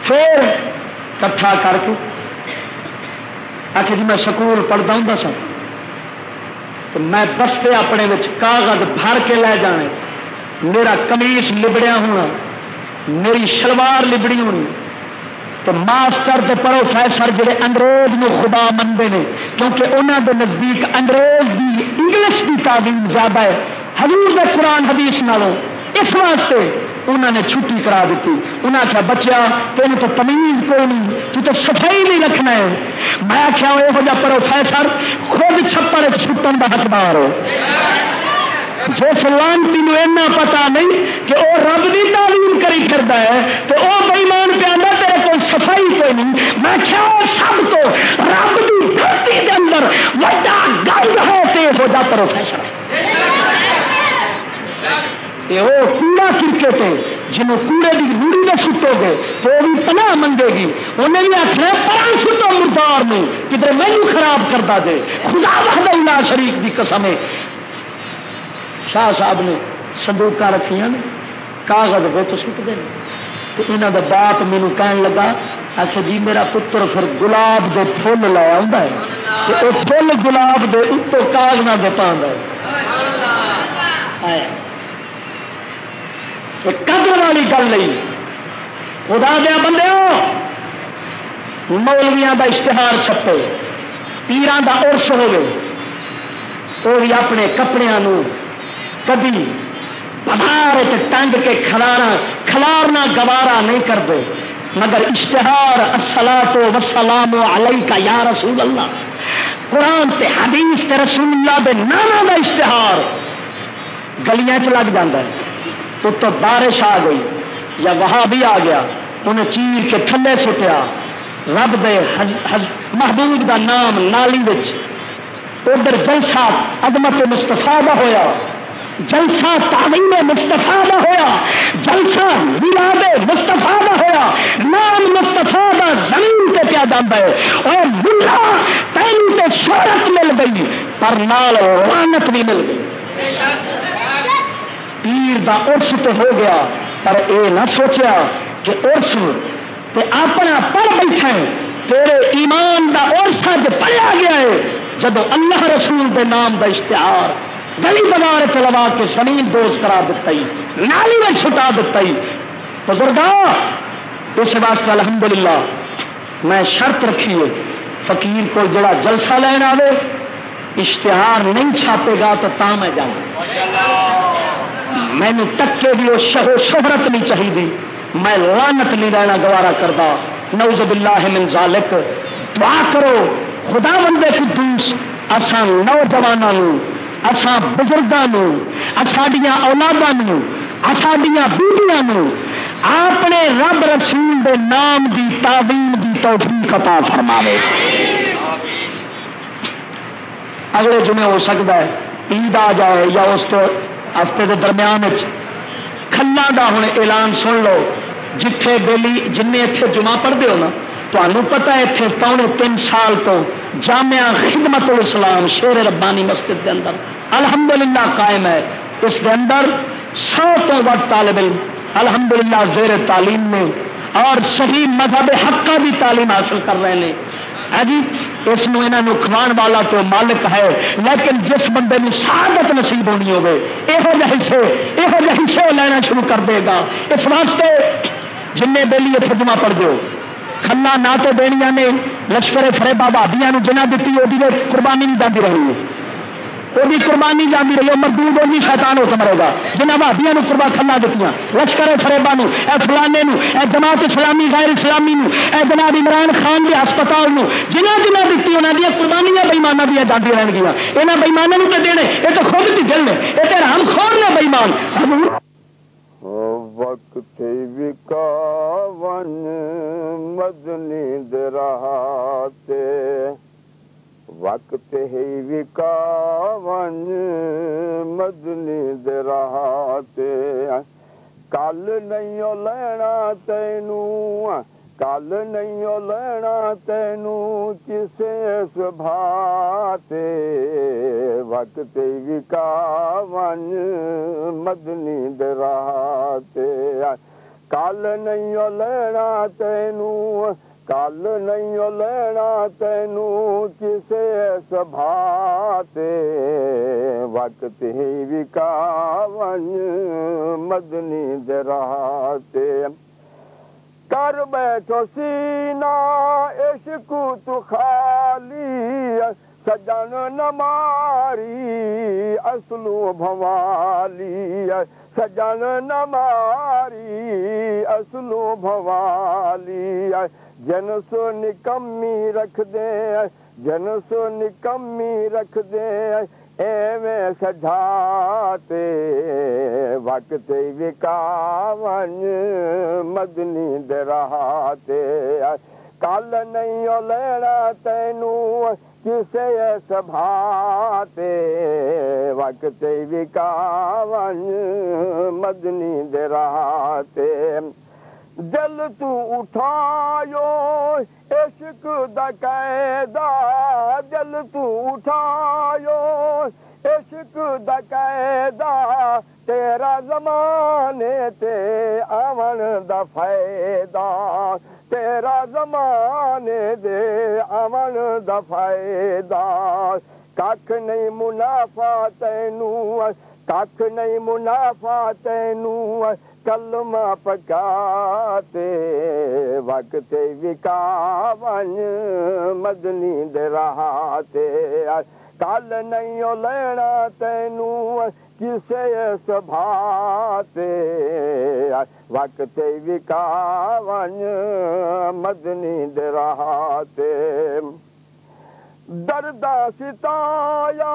پھر کٹھا کر کے آخر جی میں سکول پڑھتا ہوں سا۔ تو میں بستے اپنے کاغذ بھر کے لے جانے۔ میرا کمیس لبڑیا ہونا، میری شلوار لبڑی ہونی۔ تو ماسٹر تے پروفیسر جڑے انگریز میں خدا منگے ہیں کیونکہ انہوں دے نزدیک انگریز دی انگلش کی تعلیم زیادہ ہے۔ حضور دے قرآن حدیث نالوں، اس واسطے انہوں نے چھٹی کرا دیتی۔ انہیں آخیا بچیا تین تو تمیز کوئی نہیں، تو تو صفائی نہیں رکھنا ہے۔ میں آخیا یہو جہ پروفیسر، خود چھپڑ چھٹن کا حقدار ہو۔ جس لانتی ایسا پتا نہیں کہ وہ رب کی تعلیم کری کرتا ہے، تو وہ بےمان پہ آدھا تیرے کو صفائی کوئی نہیں۔ میں کیا سب تو رب کی دھرتی کے اندر وڈا گنگ ہے تو ہو جا پروفیسر۔ وہ کوڑا کرکٹ جنہوں کوڑے کی روڑی میں سٹو گے تو وہ بھی پناہ منگے گی۔ انہیں بھی آخر پر سٹو مردار میں کدھر مینو خراب کرتا دے۔ خدا وحدہ اللہ شریف کی قسم ہے۔ شاہ صاحب نے سندوک رکھیا نے، کاغذ بت سٹتے ہیں۔ تو یہاں کا باپ مینو کہن لگا آخر جی میرا پتر پھر گلاب دے فل لا ہے۔ وہ فل گلاب دے اتو کاغذ دے قدر والی گل نہیں۔ خدا دیا بندے مولویا کا اشتہار چھپے پیران کا ارس ہوگی وہ بھی اپنے کپڑے کبھی بازار ٹنگ کے کھلارا کھلارنا گوارا نہیں کرتے مگر اشتہار اصلا تو وسلام علیہ کا یا رسول اللہ۔ قرآن تے حدیث تے رسول اللہ دے نانا دا اشتہار گلیاں چ لگ جاتا ہے۔ تو تو بارش آ گئی یا وہاں بھی آ گیا، انہیں چیر کے تھلے سٹیا۔ رب دے محبوب دا نام نالی ادھر جلسہ عدمت مستفا کا ہوا جلسہ تعلیم مستفا کا ہوا جلسہ ولاد مستفا کا ہوا نام مستفا کا زمین پہ کیا جانا ہے۔ اور بلا تین تو شہرت مل گئی، پر نال رانت بھی مل گئی۔ پیر کا ارس تو ہو گیا، پر اے نہ سوچیا کہ ارس تے اپنا پڑھ بیٹھا ہے، تیرے ایمان کا ارس اج پڑھیا گیا ہے۔ جب اللہ رسول کے نام کا اشتہار گلی بازار چلوا کے زمین دوست کرا دیتا ہی نالی میں چھٹا دیتا ہی بزرگا، اس واسطے الحمدللہ میں شرط رکھی ہے، فقیر کو جڑا جلسہ لین آئے اشتہار نہیں چھاپے گا تو تا میں جاؤں۔ مینو ٹکے بھی وہ شہو شہرت نہیں چاہیے میں لانت نہیں رہنا گوارا کرتا نوز باللہ من ذالک۔ دعا کرو، خدا بندے قدوس اسان نوجوانوں اسان بزرگوں ساڈیا اولادوں ساڈیا بیویاں اپنے رب رسول دے نام دی تعلیم دی توفیق عطا فرماوے۔ اگلے جمعے ہو سکتا ہے، عید آ جائے یا اس تو ہفتے کے درمیان کھلا کا ہوں اعلان سن لو۔ جتھے بیلی جن اتنے جمعہ پڑھتے ہو نا تمہیں پتا ہے اتنے پونے تین سال تو جامعہ خدمت الاسلام شیر ربانی مسجد کے اندر الحمدللہ قائم ہے۔ اس کے اندر سو تو ود طالب علم، الحمدللہ زیر تعلیم میں اور صحیح مذہب حق کا بھی تعلیم حاصل کر رہے ہیں۔ ہاں جی اس کھوان والا تو مالک ہے، لیکن جس بندے میں شہادت نصیب ہونی ہوگی یہو جہ حصے یہو جہ حصے لینا شروع کر دے گا۔ اس واسطے جن بہلی خدمہ پڑ دو۔ کھلا نہ تو دنیا نے، لشکر فرے بابا دیا جنہ دیتی وہ قربانی نہیں جاتی رہی۔ ہے وہ قربانی جانی رہی ہے مردود وہ شیطان ہو کے مرے گا۔ جنہیں بھابیا قربا کھلا دیتی لشکر فریبا اے فلانے اے جماعت اسلامی، غیر اسلامی اے جناب عمران خان کے ہسپتال جنہ جنہ دیتی انہوں دیا قربانیاں بئیمانہ دیا جاتی رہن گیا یہاں بئیمانوں تو دینے، یہ تو خود کی دل نے، یہ تو رام خور نے بئیمان وقت وکاون، مدنی دراتے وقت ہی وکاون، مدنی دراتے کل نہیں لینا تینو، کل نہیں لینا تینو کسے سبھاتے۔ وقت وکاون، مدنی دراتے کل نہیں لینا تینو کل نہیں لینا تینو کسے سبھاتے وقت ہی وکاون مدنی دراتے کر بیٹھو سینا عشق تو خالی سجن نماری اصلو بھوالی سجن نماری اصلو بھوالی جن سو نکمی رکھ دے جن سو نکمی رکھ دے ایویں سجھاتے وقت وکاون مدنی دراتے کل نہیں لینا تینو کسے سبھاتے وقت وکاون مدنی دراتے دل تو اٹھایو، عشق دا قیدہ، دل تو اٹھایو، عشق دا قیدہ، تیرا زمانے تے آون دا فائدہ، تیرا زمانے دے آون دا فائدہ۔ کھ نہیں منافع تینوں کھ نہیں منافع تینوں کلمہ پکاتے، وقت وکاون مدنی دراتے کل نہیں لینا تینو کسے سبھاتے۔ وقت وکاون مدنی دراتے دردہ ستایا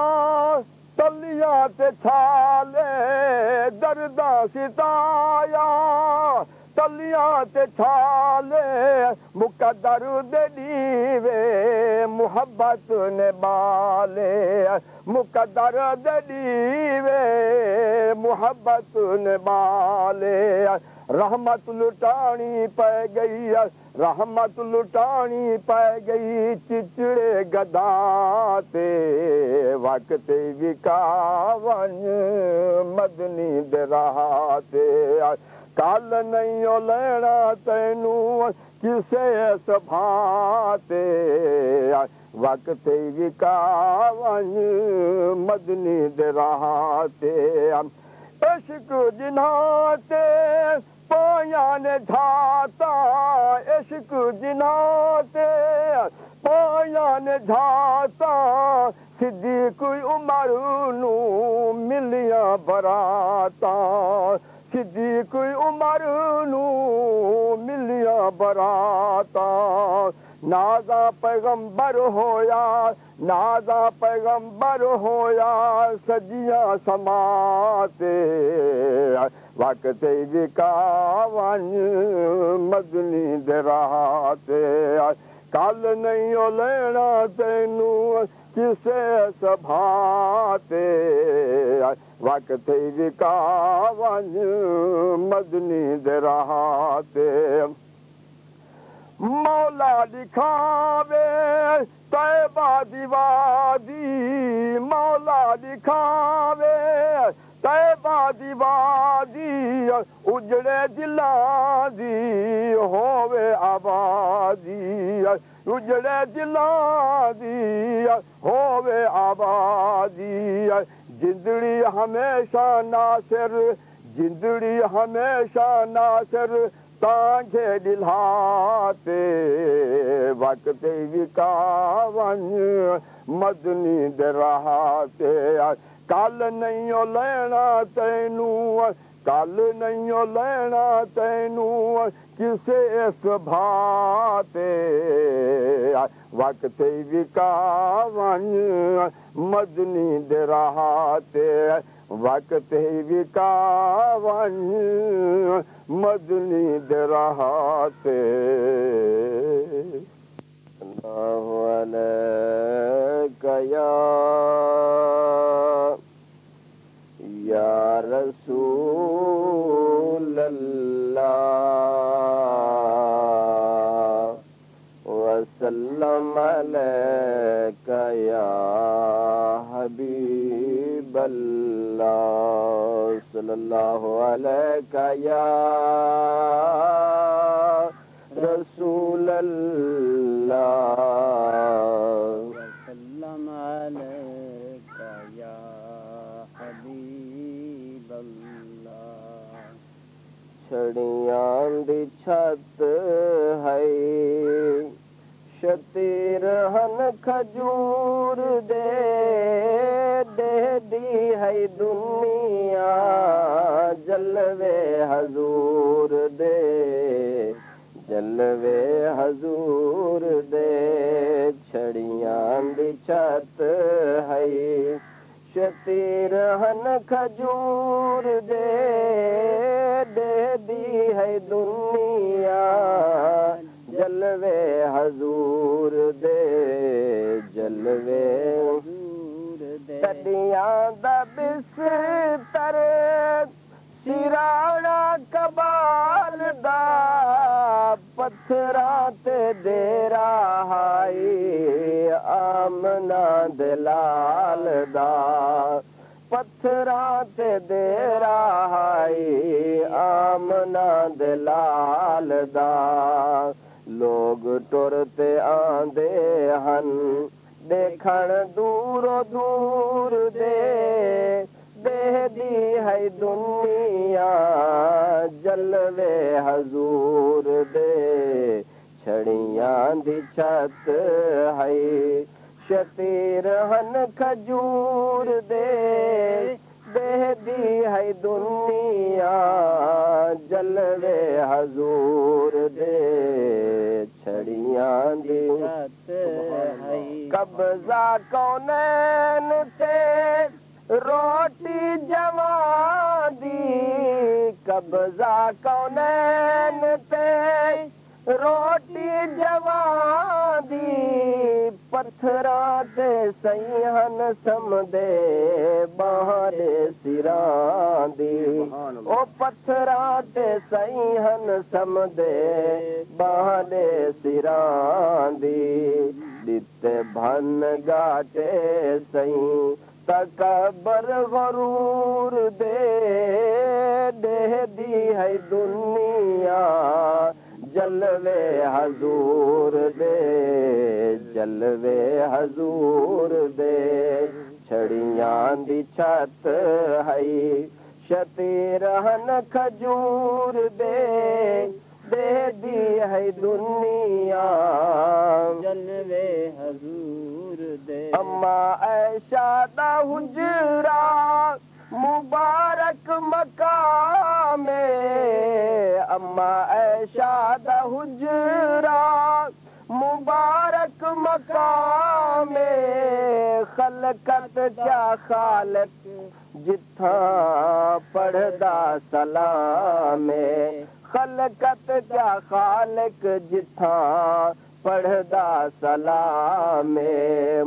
تلیا تے چھالے دردہ ستایا تلیاں تے چھالے مقدر دے دیوے محبت نے بالے مقدر دے دیوے محبت نے بالے رحمت لٹانی پہ گئی رحمت لٹانی پہ گئی چچڑے گداتے وقت وکاون مدنی دراتے کل نہیں لینا تینو، کسے سبھاتے وقت وکاون مدنی دراتے عشق جناتے پایا نے ڈھاتا۔ عشق جناتے پایا نے جھاتا سدھی کوئی عمر نو ملیا براتا۔ سدھی کوئی عمر نو ملیا براتا۔ نازا پیغمبر ہویا، نازا پیغمبر ہویا سجیاں سماتے۔ وقت جی وکاون مدنی دراتے۔ کل نہیں لینا تینو، کسے سبھاتے وقت وکاون، مدنی دراتے مولا لکھاوے، طیبہ دیوادی مولا لکھاوے طیبہ دیوادی اجڑے دلا دی ہووے آبادی۔ اجڑے دلا دی ہووے آبادی۔ جندڑی ہمیشہ ناصر، جندڑی ہمیشہ ناصر تانجے دلاتے وقت وکاون، مدنی دراتے۔ کل نہیں لینا تینو کل نہیں لینا تینو کسے اس بھاتے وقت وکاون مدنی دراتے وقت وکاون مدنی دراتے یا یا رسول اللہ وسلم علیکہ صلی اللہ علیکہ رسول اللہ۔ وسلم عليك يا حبيب الله چھڑیاں دی چھت ہے۔ شتیر ہن کھجور دے دے دی ہے۔ دنیا جلوے حضور دے۔ جلوے حضور دے چھڑیاں چھت ہے۔ شتیر ہن کھجور دے دے دی ہے دنیا۔ جلوے حضور دے جلوے۔ تڈیاں دا بستر سرانا کبال دا، پتھراں تے دیرا ہائی آمنا دلال دا۔ پتھراں تے دیرا ہائی آمنا دلال دا۔ لوگ ٹرتے آندے ہن، دیکھن دور دور دے۔ دی ہے دنیا جلوے حضور دے۔ چھڑیاں دی چھت ہے شتیر ہن کھجور دے۔ دے دی ہے دنیا جلوے حضور دے۔ چھڑیاں دی قبضہ کونین تے؟ روٹی جوان دی قبضہ کونین تے روٹی جوان دی پتھراں تے سیہن سمدے باہر سراں دی۔ او پتھراں تے سیہن سمدے باہر سراں دی۔ دتے بھن گاٹے سئی تکبر غرور دے دے دی ہے دنیا، جلوے حضور دے، جلوے حضور دے۔ چھڑیاں دی چھت ہے شتیر ہن کھجور دے۔ دے دی ہے دنیا، جلوے حضور دے۔ اما ایشا دا حجرا مبارک مقام اما ایشا دا حجرا مبارک مقام خلقت کیا خالق جتھا پڑھدا سلام خلقت کیا خالق جتھا پڑھدا سلام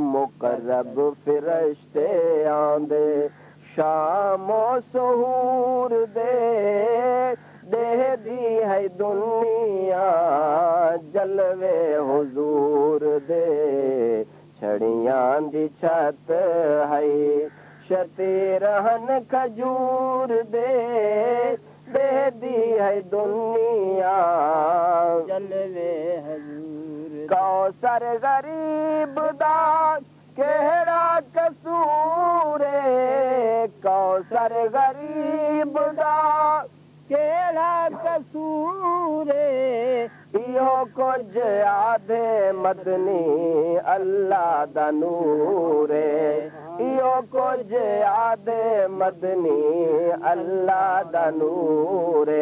مقرب فرشتے آندے، شام و سہور دے دے دی ہے دنیا جلوے حضور دے۔ چھڑیاں دی چھت ہے شتی رہن کھجور دے۔ دے دی ہے دنیا جلوے حضور کو سر غریب دا کہڑا کسور کو سر غریب دا کیڑا کسور ایو کچھ آدھے مدنی اللہ دا نور ایو کچھ آدھے مدنی اللہ دا نور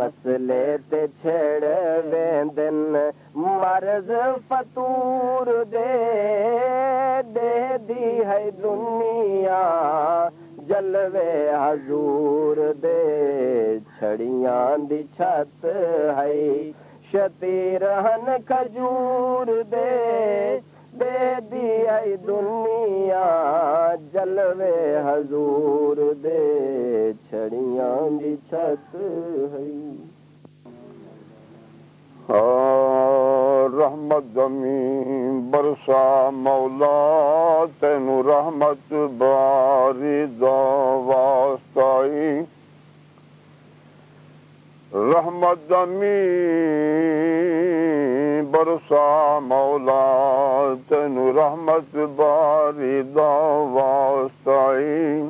مسلے تے چھڑ ویندن، مرض فطور دے دے دی ہے دنیا، جلوے حضور دے، چھڑیاں دی چھت ہے شتی رہن کھجور دے دے دی دنیا، جلوے حضور دے چھڑیاں دی چھت ہے ہاں، رحمت زمین برسا مولا، تینو رحمت باری دا واسطائی رحمت زمین برسا مولا، تینو رحمت باری دا واسطائی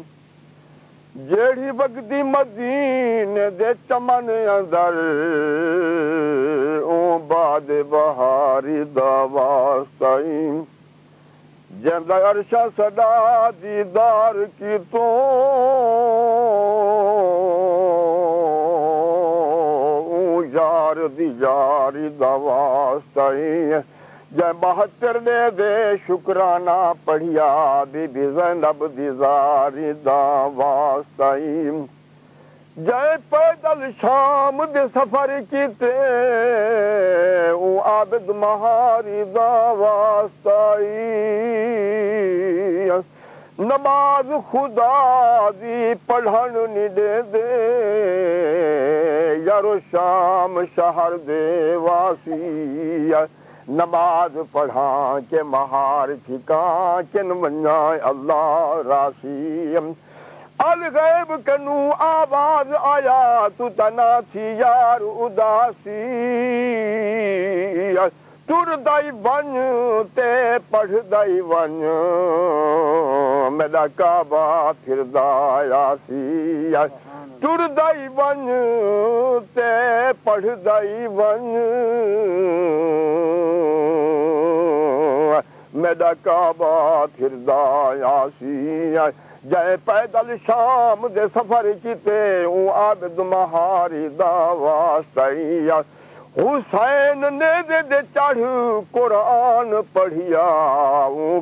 جیڑی وقتی مدین دے چمن اندر او باد بہاری دا واسطائی جندا عرشا صدا دیدار کی تو یار دی یاری جے بہتر دے دے، شکرانہ پڑھیا۔ بی بی زینب دی زاری دا واسطائی جے پیدل شام دے سفر کیتے، او عابد مہاری دا واسطائی نماز خدا دی پڑھن نی دے دے یارو شام شہر دے واسی۔ نماز پڑھا کے مہار ٹھکا چن منیا اللہ راسی۔ الغیب کنو آواز آیا، تو تنا تھی یار اداسی۔ تر دائی ون تے پڑھ دائی ون میرا کعبہ پھر دایا سی تر دائی ون تے پڑھ دائی ون میرا کعبہ پھر دایا سی جے پیدل شام دے سفر کیتے او عابد مہاری دا واسطائی حسین نے دے دے چڑھ قرآن پڑھیا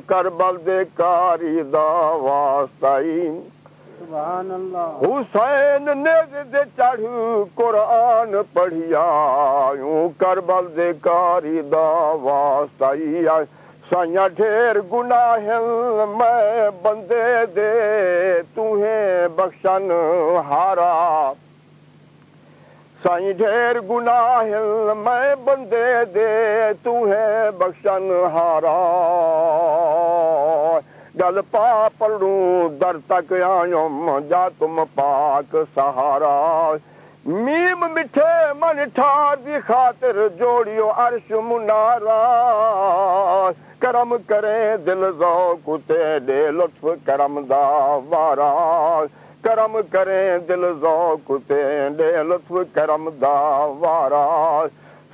کربل دے کاری دا واسطائی۔ سبحان اللہ۔ حسین نے دے دے چڑھ قرآن پڑھیا کربل دے کاری دا واسطائی۔ سائیاں ڈھیر گناہ میں بندے دے تہیں بخشن ہارا۔ سائیں ڈھیر گناہ میں بندے دے تہیں بخشن ہارا۔ گل پا پڑوں در تک آئم جا تم پاک سہارا۔ میم میٹھے من ٹھار دی خاطر جوڑیو عرش منارا۔ کرم کرے دل ذوق تے دے لطف کرم دا وارا۔ کرم کریں دل ذوق تے دے لطف کرم دا وارا۔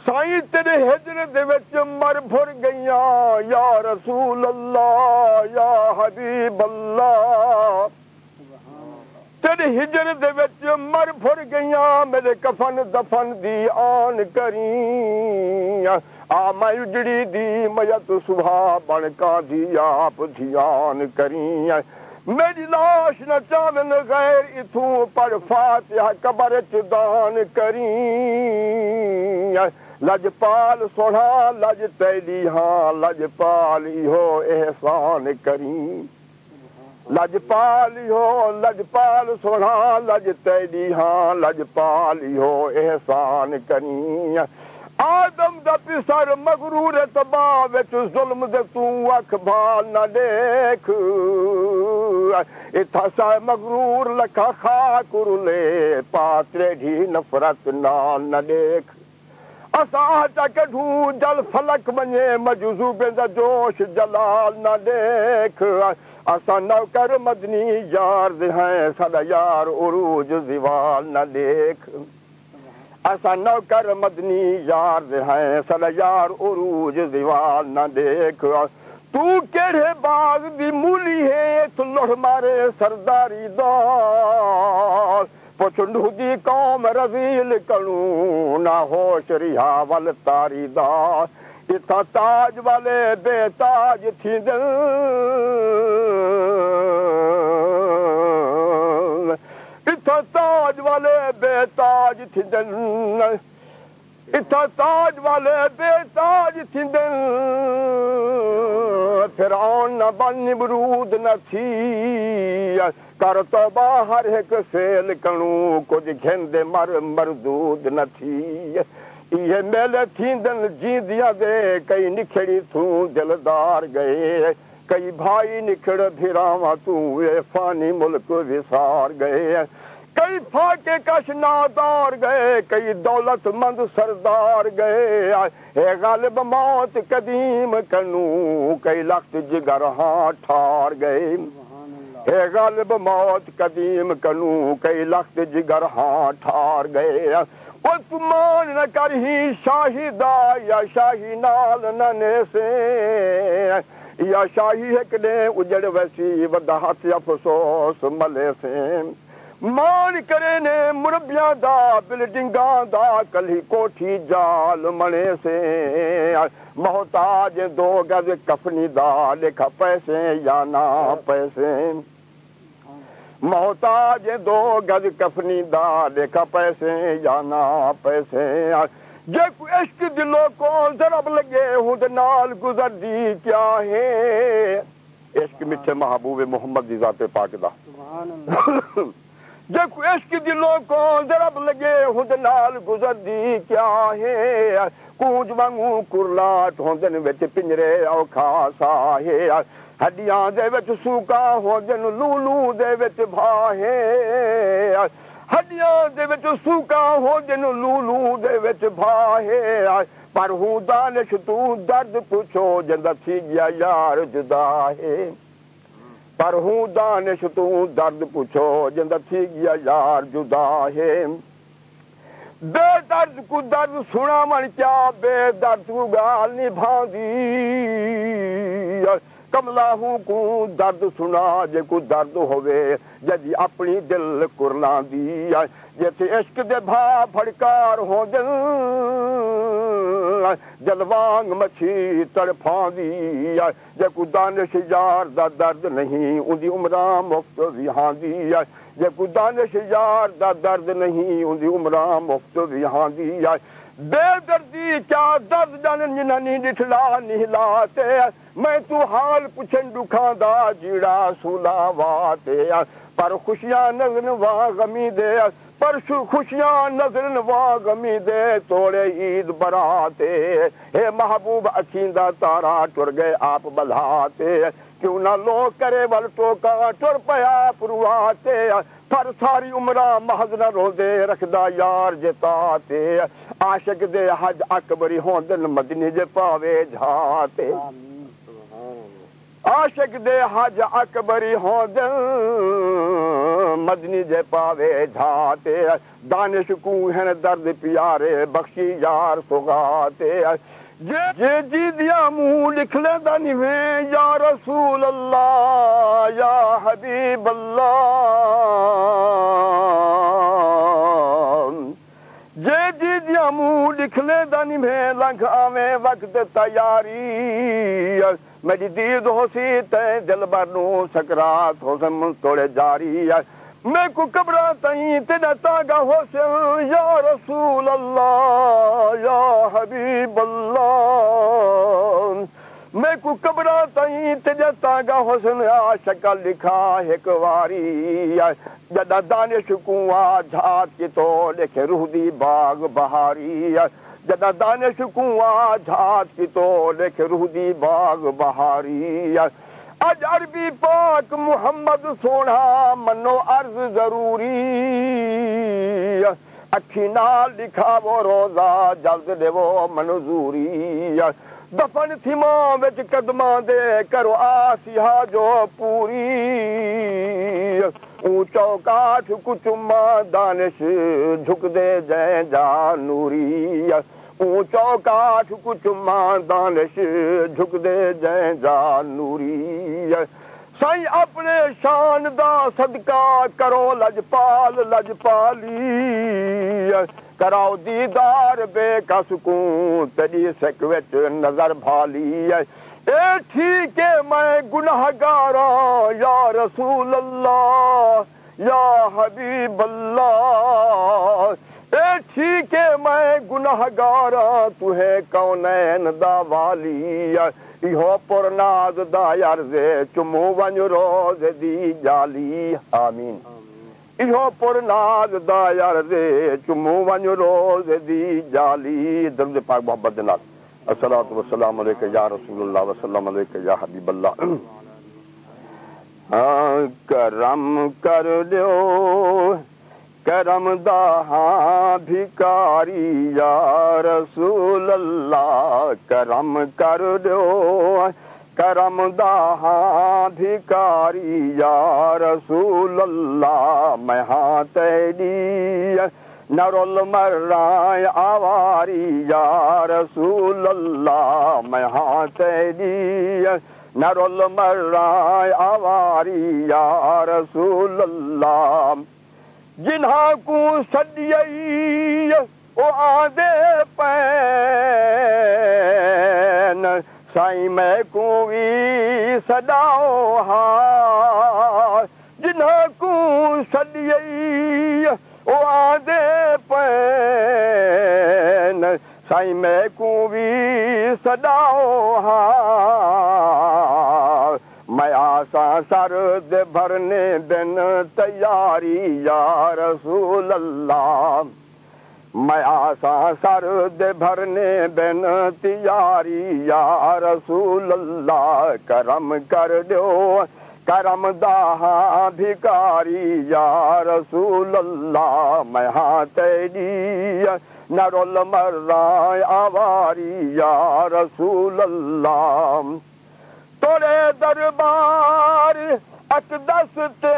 سائیں تیرے ہجر دے وچ مر بھر گئیاں، یا رسول اللہ، یا حبیب اللہ۔ تیرے ہجر دے وچ مر بھر گئیاں، میرے کفن دفن دی آن کری آ، میں اجڑی دی میت صبح بن کا دی آپ دھیان کری میری لاش نہ چاون غیر اتوں پر فاتحہ قبر چ دان کری لج پال سونا، لج تیلی ہاں لج پالی ہو احسان کری لج پالی ہو، لج پال سونا، لج تیلی ہاں لج پالی ہو احسان کری آدم دا پسر مغرور تباہ وچ ظلم دے تو اکھ بھال نہ دیکھ۔ اتھا سا مغرور لکھا خاک رلے پاترے ڈھی نفرت نال نہ دیکھ۔ اسا چک ڈھو جل فلک بنے مجزو دا جوش جلال نہ دیکھ۔ اسا نوکر مدنی یار دے ہیں سدا یار عروج زوال نہ دیکھ۔ ایسا نوکر مدنی یار ہیں، سر یار عروج دیوار نہ دیکھ۔ تو کیڑے باغ دی مولی ہے تو لڑ مارے سرداری دار پچھنڈو دی قوم رزیل کنو نہ ہوش رہا ول تاری دار اتھا تاج والے بے تاج تھی دل۔ اتھا تاج والے بے تاج تھن اتھا تاج والے بے تاج تھن پھر آن نہ بن برود نہ تھی کر تو باہر ایک سیل کنو کچھ گھندے مر مردود نہ تھی یہ میلے تھیندن جی دیا دے کئی نکھڑی تھوں دلدار گئے کئی بھائی نکھڑ پھراوا تو فانی ملک وسار گئے۔ کئی پھاکے کش نادار گئے، کئی دولت مند سردار گئے۔ اے غالب موت قدیم کنو، کئی لخت جگر ہاں ٹھار گئے۔ اے غالب موت قدیم کنو، کئی لخت جگر ہاں ٹھار گئے۔ اس نہ کر ہی شاہی دا یا شاہی نال ننے سے یا شاہی ایک نے اجڑ ویسی ودا ہاتھ افسوس ملے سے۔ مان کرے نے مربیاں دا بلڈنگاں دا، کلی کوٹھی جال منے سے۔ محتاج دو گز کفنی دا لکھا پیسے یا نہ پیسے۔ محتاج دو گز کفنی دا لکھا پیسے یا نہ پیسے۔ جے کوئی عشق دلوں کو ضرب لگے ہوں نال گزر دی کیا ہے؟ عشق میٹھے محبوب محمد دی ذات پاک دا۔ جے کوئی عشق دلوں کو ضرب لگے ہوں نال گزر دی کیا ہے؟ کونج وانگو کرلاٹ ہوندن وچ پنجرے او خاصا ہے۔ ہڈیاں دے وچ سوکا ہوندن لولو دے وچ بھاہے ہڈیاں دے وچ سوکا ہوندن لولو دے وچ بھاہے پر ہوں دانش تو درد پوچھو جندا تھی گیا یار جدا ہے۔ پر ہوں دانش تو درد پوچھو جندا تھی گیا یار جدا ہے۔ بے درد کو درد سنا من کیا، بے درد کو گال نبھا دی کملا ہوں کو درد سنا، جے کو درد ہوئے جدی اپنی دل کرنا دی۔ جیسے عشق دے بھا پھڑکار ہو دل جلوانگ مچھی تڑفاں دی۔ جے کو دانش یار دا درد نہیں، ان دی مفت وہاں دی۔ جے کو دانش یار دا درد نہیں، ان دی مفت وہاں دی۔ بے دردی کیا درد جانن جنہ نہیں ڈٹھلا نہیں لاتے میں تو حال پوچھن دکھان دا جیڑا سولا واتے پر خوشیاں نظر وا غمی دے پر خوشیاں نظر وا غمی دے توڑے عید براتے اے محبوب اکھیندا تارا ٹر گئے آپ بلاتے کیوں نہ لو کرے ول ٹوکا ٹر پیا پرواتے پر ساری عمرہ محض نہ رو دے رکھدا یار جتاتے عاشق دے حج اکبری ہوندن مدنی جے پاوے جھاتے عاشق دے حج اکبری ہوندن مدنی جے پاوے جھاتے دانش کو ہیں درد پیارے بخشی یار سگاتے جے جی دیا منہ لکھ لے دنی میں یا رسول اللہ یا حبیب اللہ جے جی دیا منہ لکھ لے میں لنگ آویں وقت تیاری میری دید ہو سی تے دل برنو سکرات ہو سم توڑے جاری میں کو کبرا تئیں تیرا تاگا ہو سن یا رسول اللہ یا حبیب اللہ میں کو کبرا تئیں تیرا تاگا ہو سن شکل لکھا ایک واری۔ جدا دانش کو آ جھات کی تو لکھے روح دی باغ بہاری۔ جدا دانش کو آ جھات کی تو لکھے روح دی باغ بہاری۔ اج عربی پاک محمد سونا منو عرض ضروری۔ اکھی نال لکھا وہ روزہ جلد دے وہ منظوری۔ دفن تھی ماں بچ قدماں دے کرو آسیہ جو پوری اونچو کاٹھ کچھ ماں دانش جھک دے جے جا نوری اونچو کاٹھ کچھ ماں دانش جھک دے جائیں جا نوری سائی اپنے شان دا صدقہ کرو، لجپال، لجپالی۔ کراؤ دیدار بے کا سکون، تیری سکوٹ نظر بھالی۔ اے ٹھیک ہے میں گناہ گارا یا رسول اللہ، یا حبیب اللہ۔ اے ٹھیک ہے میں گناہ گارا تہیں کونین دا والی۔ اہو پر ناز دا یارزے چمو ون روز دی جالی۔ آمین۔ اہو پر ناز دا یارزے چمو ون روز دی جالی۔ درد پاک محبت نال۔ السلام والسلام علیکہ یا رسول اللہ وسلم علیکہ یا حبیب اللہ۔ کرم کر دیو کرم دہاں بھکاری یا رسول اللہ، کرم کر دو۔ کرم دہاں بھکاری یا رسول اللہ، میں ہاں تیری نرول مرائے آواری یا رسول اللہ، میں ہاں تیری نرول مرائے آواری یا رسول اللہ جنہاں کو سڈی وہ آدھے پین سائی میں کو بھی سڈاؤ ہاں جنہاں کو سڈی وہ آدھے پین سائی میں کو بھی سڈاؤ ہاں آسا سر بھرنے دن تیاری یا رسول اللہ۔ میں آسا سر بھرنے بن تیاری یا رسول اللہ۔ کرم کر دو کرم دہا بھکاری یا رسول اللہ۔ میں ہاں تیری نرول مرائے آواری یا رسول اللہ۔ توڑے دربار اقدس تے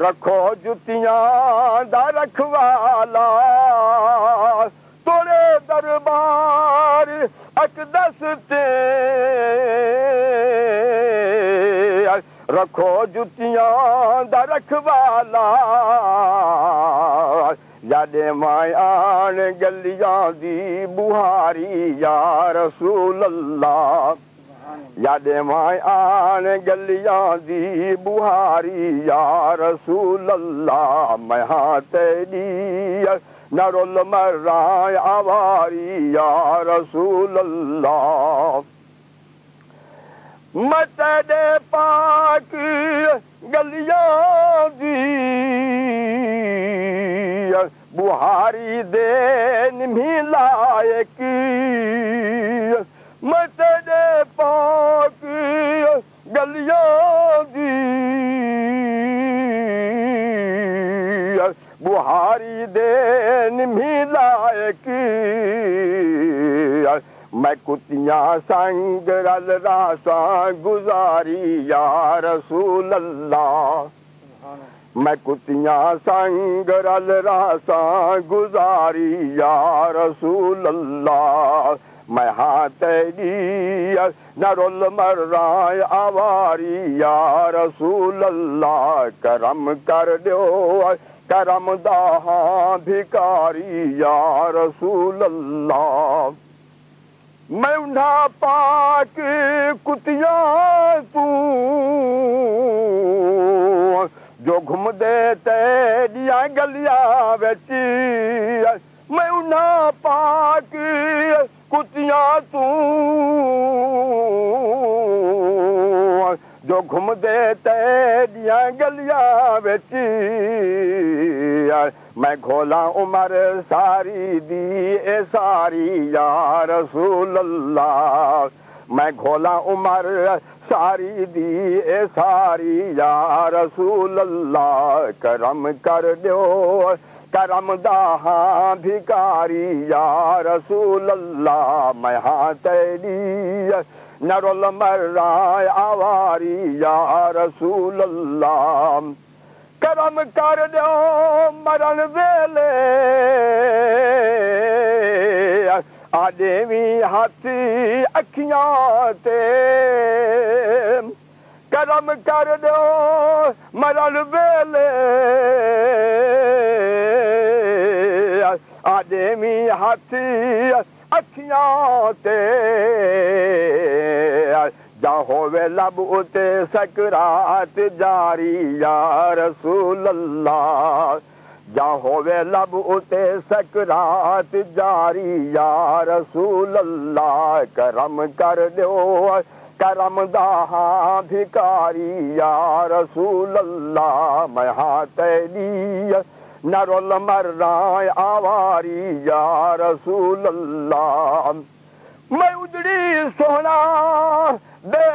رکھو جتیاں دا رکھوالا۔ توڑے دربار اقدس تے رکھو جتیاں دا رکھوالا۔ جڈے مائ آن گلیاں دی بہاری یا رسول اللہ۔ جڈے مائ آن گلیاں دی بہاری یا رسول اللہ۔ میں ہاں تیری نرول مرائے آواری یا رسول اللہ۔ مت دے پاک گلیاں دی بہاری دین بھی لائق مت دے پاک گلیاں دی۔ بہاری دین بھی لائق میں کتیاں سنگ رل راسا گزاری یا رسول اللہ۔ میں کتیاں سنگ رل راسا گزاری یا رسول اللہ۔ میں ہاتھ نرول مرائے آواری یا رسول اللہ۔ کرم کر دو کرم دہاں، بھکاری یا رسول اللہ۔ میں انہا پاک کتیاں تو جو گھم دے دیا گلیا بچی میں انہا پاک کتیاں تو جو گھم دے تیریاں گلیاں بچی میں گھولا عمر ساری دی اے ساری یا رسول اللہ میں گھولا عمر ساری دی اے ساری یا رسول اللہ کرم کر دیو کرم دہاں بھکاری یا رسول اللہ میں ہاں تیری نرول مرائے آواری یا رسول اللہ کرم کر دو مرن ویلے۔ آڈے بھی ہاتھی اکھیاں تے کرم کر دو مرن ویلے۔ ہاتھی اکھیاں تے جا ہوے لب اتے سکرات جاری، یا رسول اللہ۔ جا ہوے لب اتے سکرات جاری، یا رسول اللہ۔ کرم کر دو کرم دہاں بھکاری یا رسول اللہ۔ میں ہاتھ نرول مرائے آواری یا رسول اللہ۔ میں اجڑی سونا بے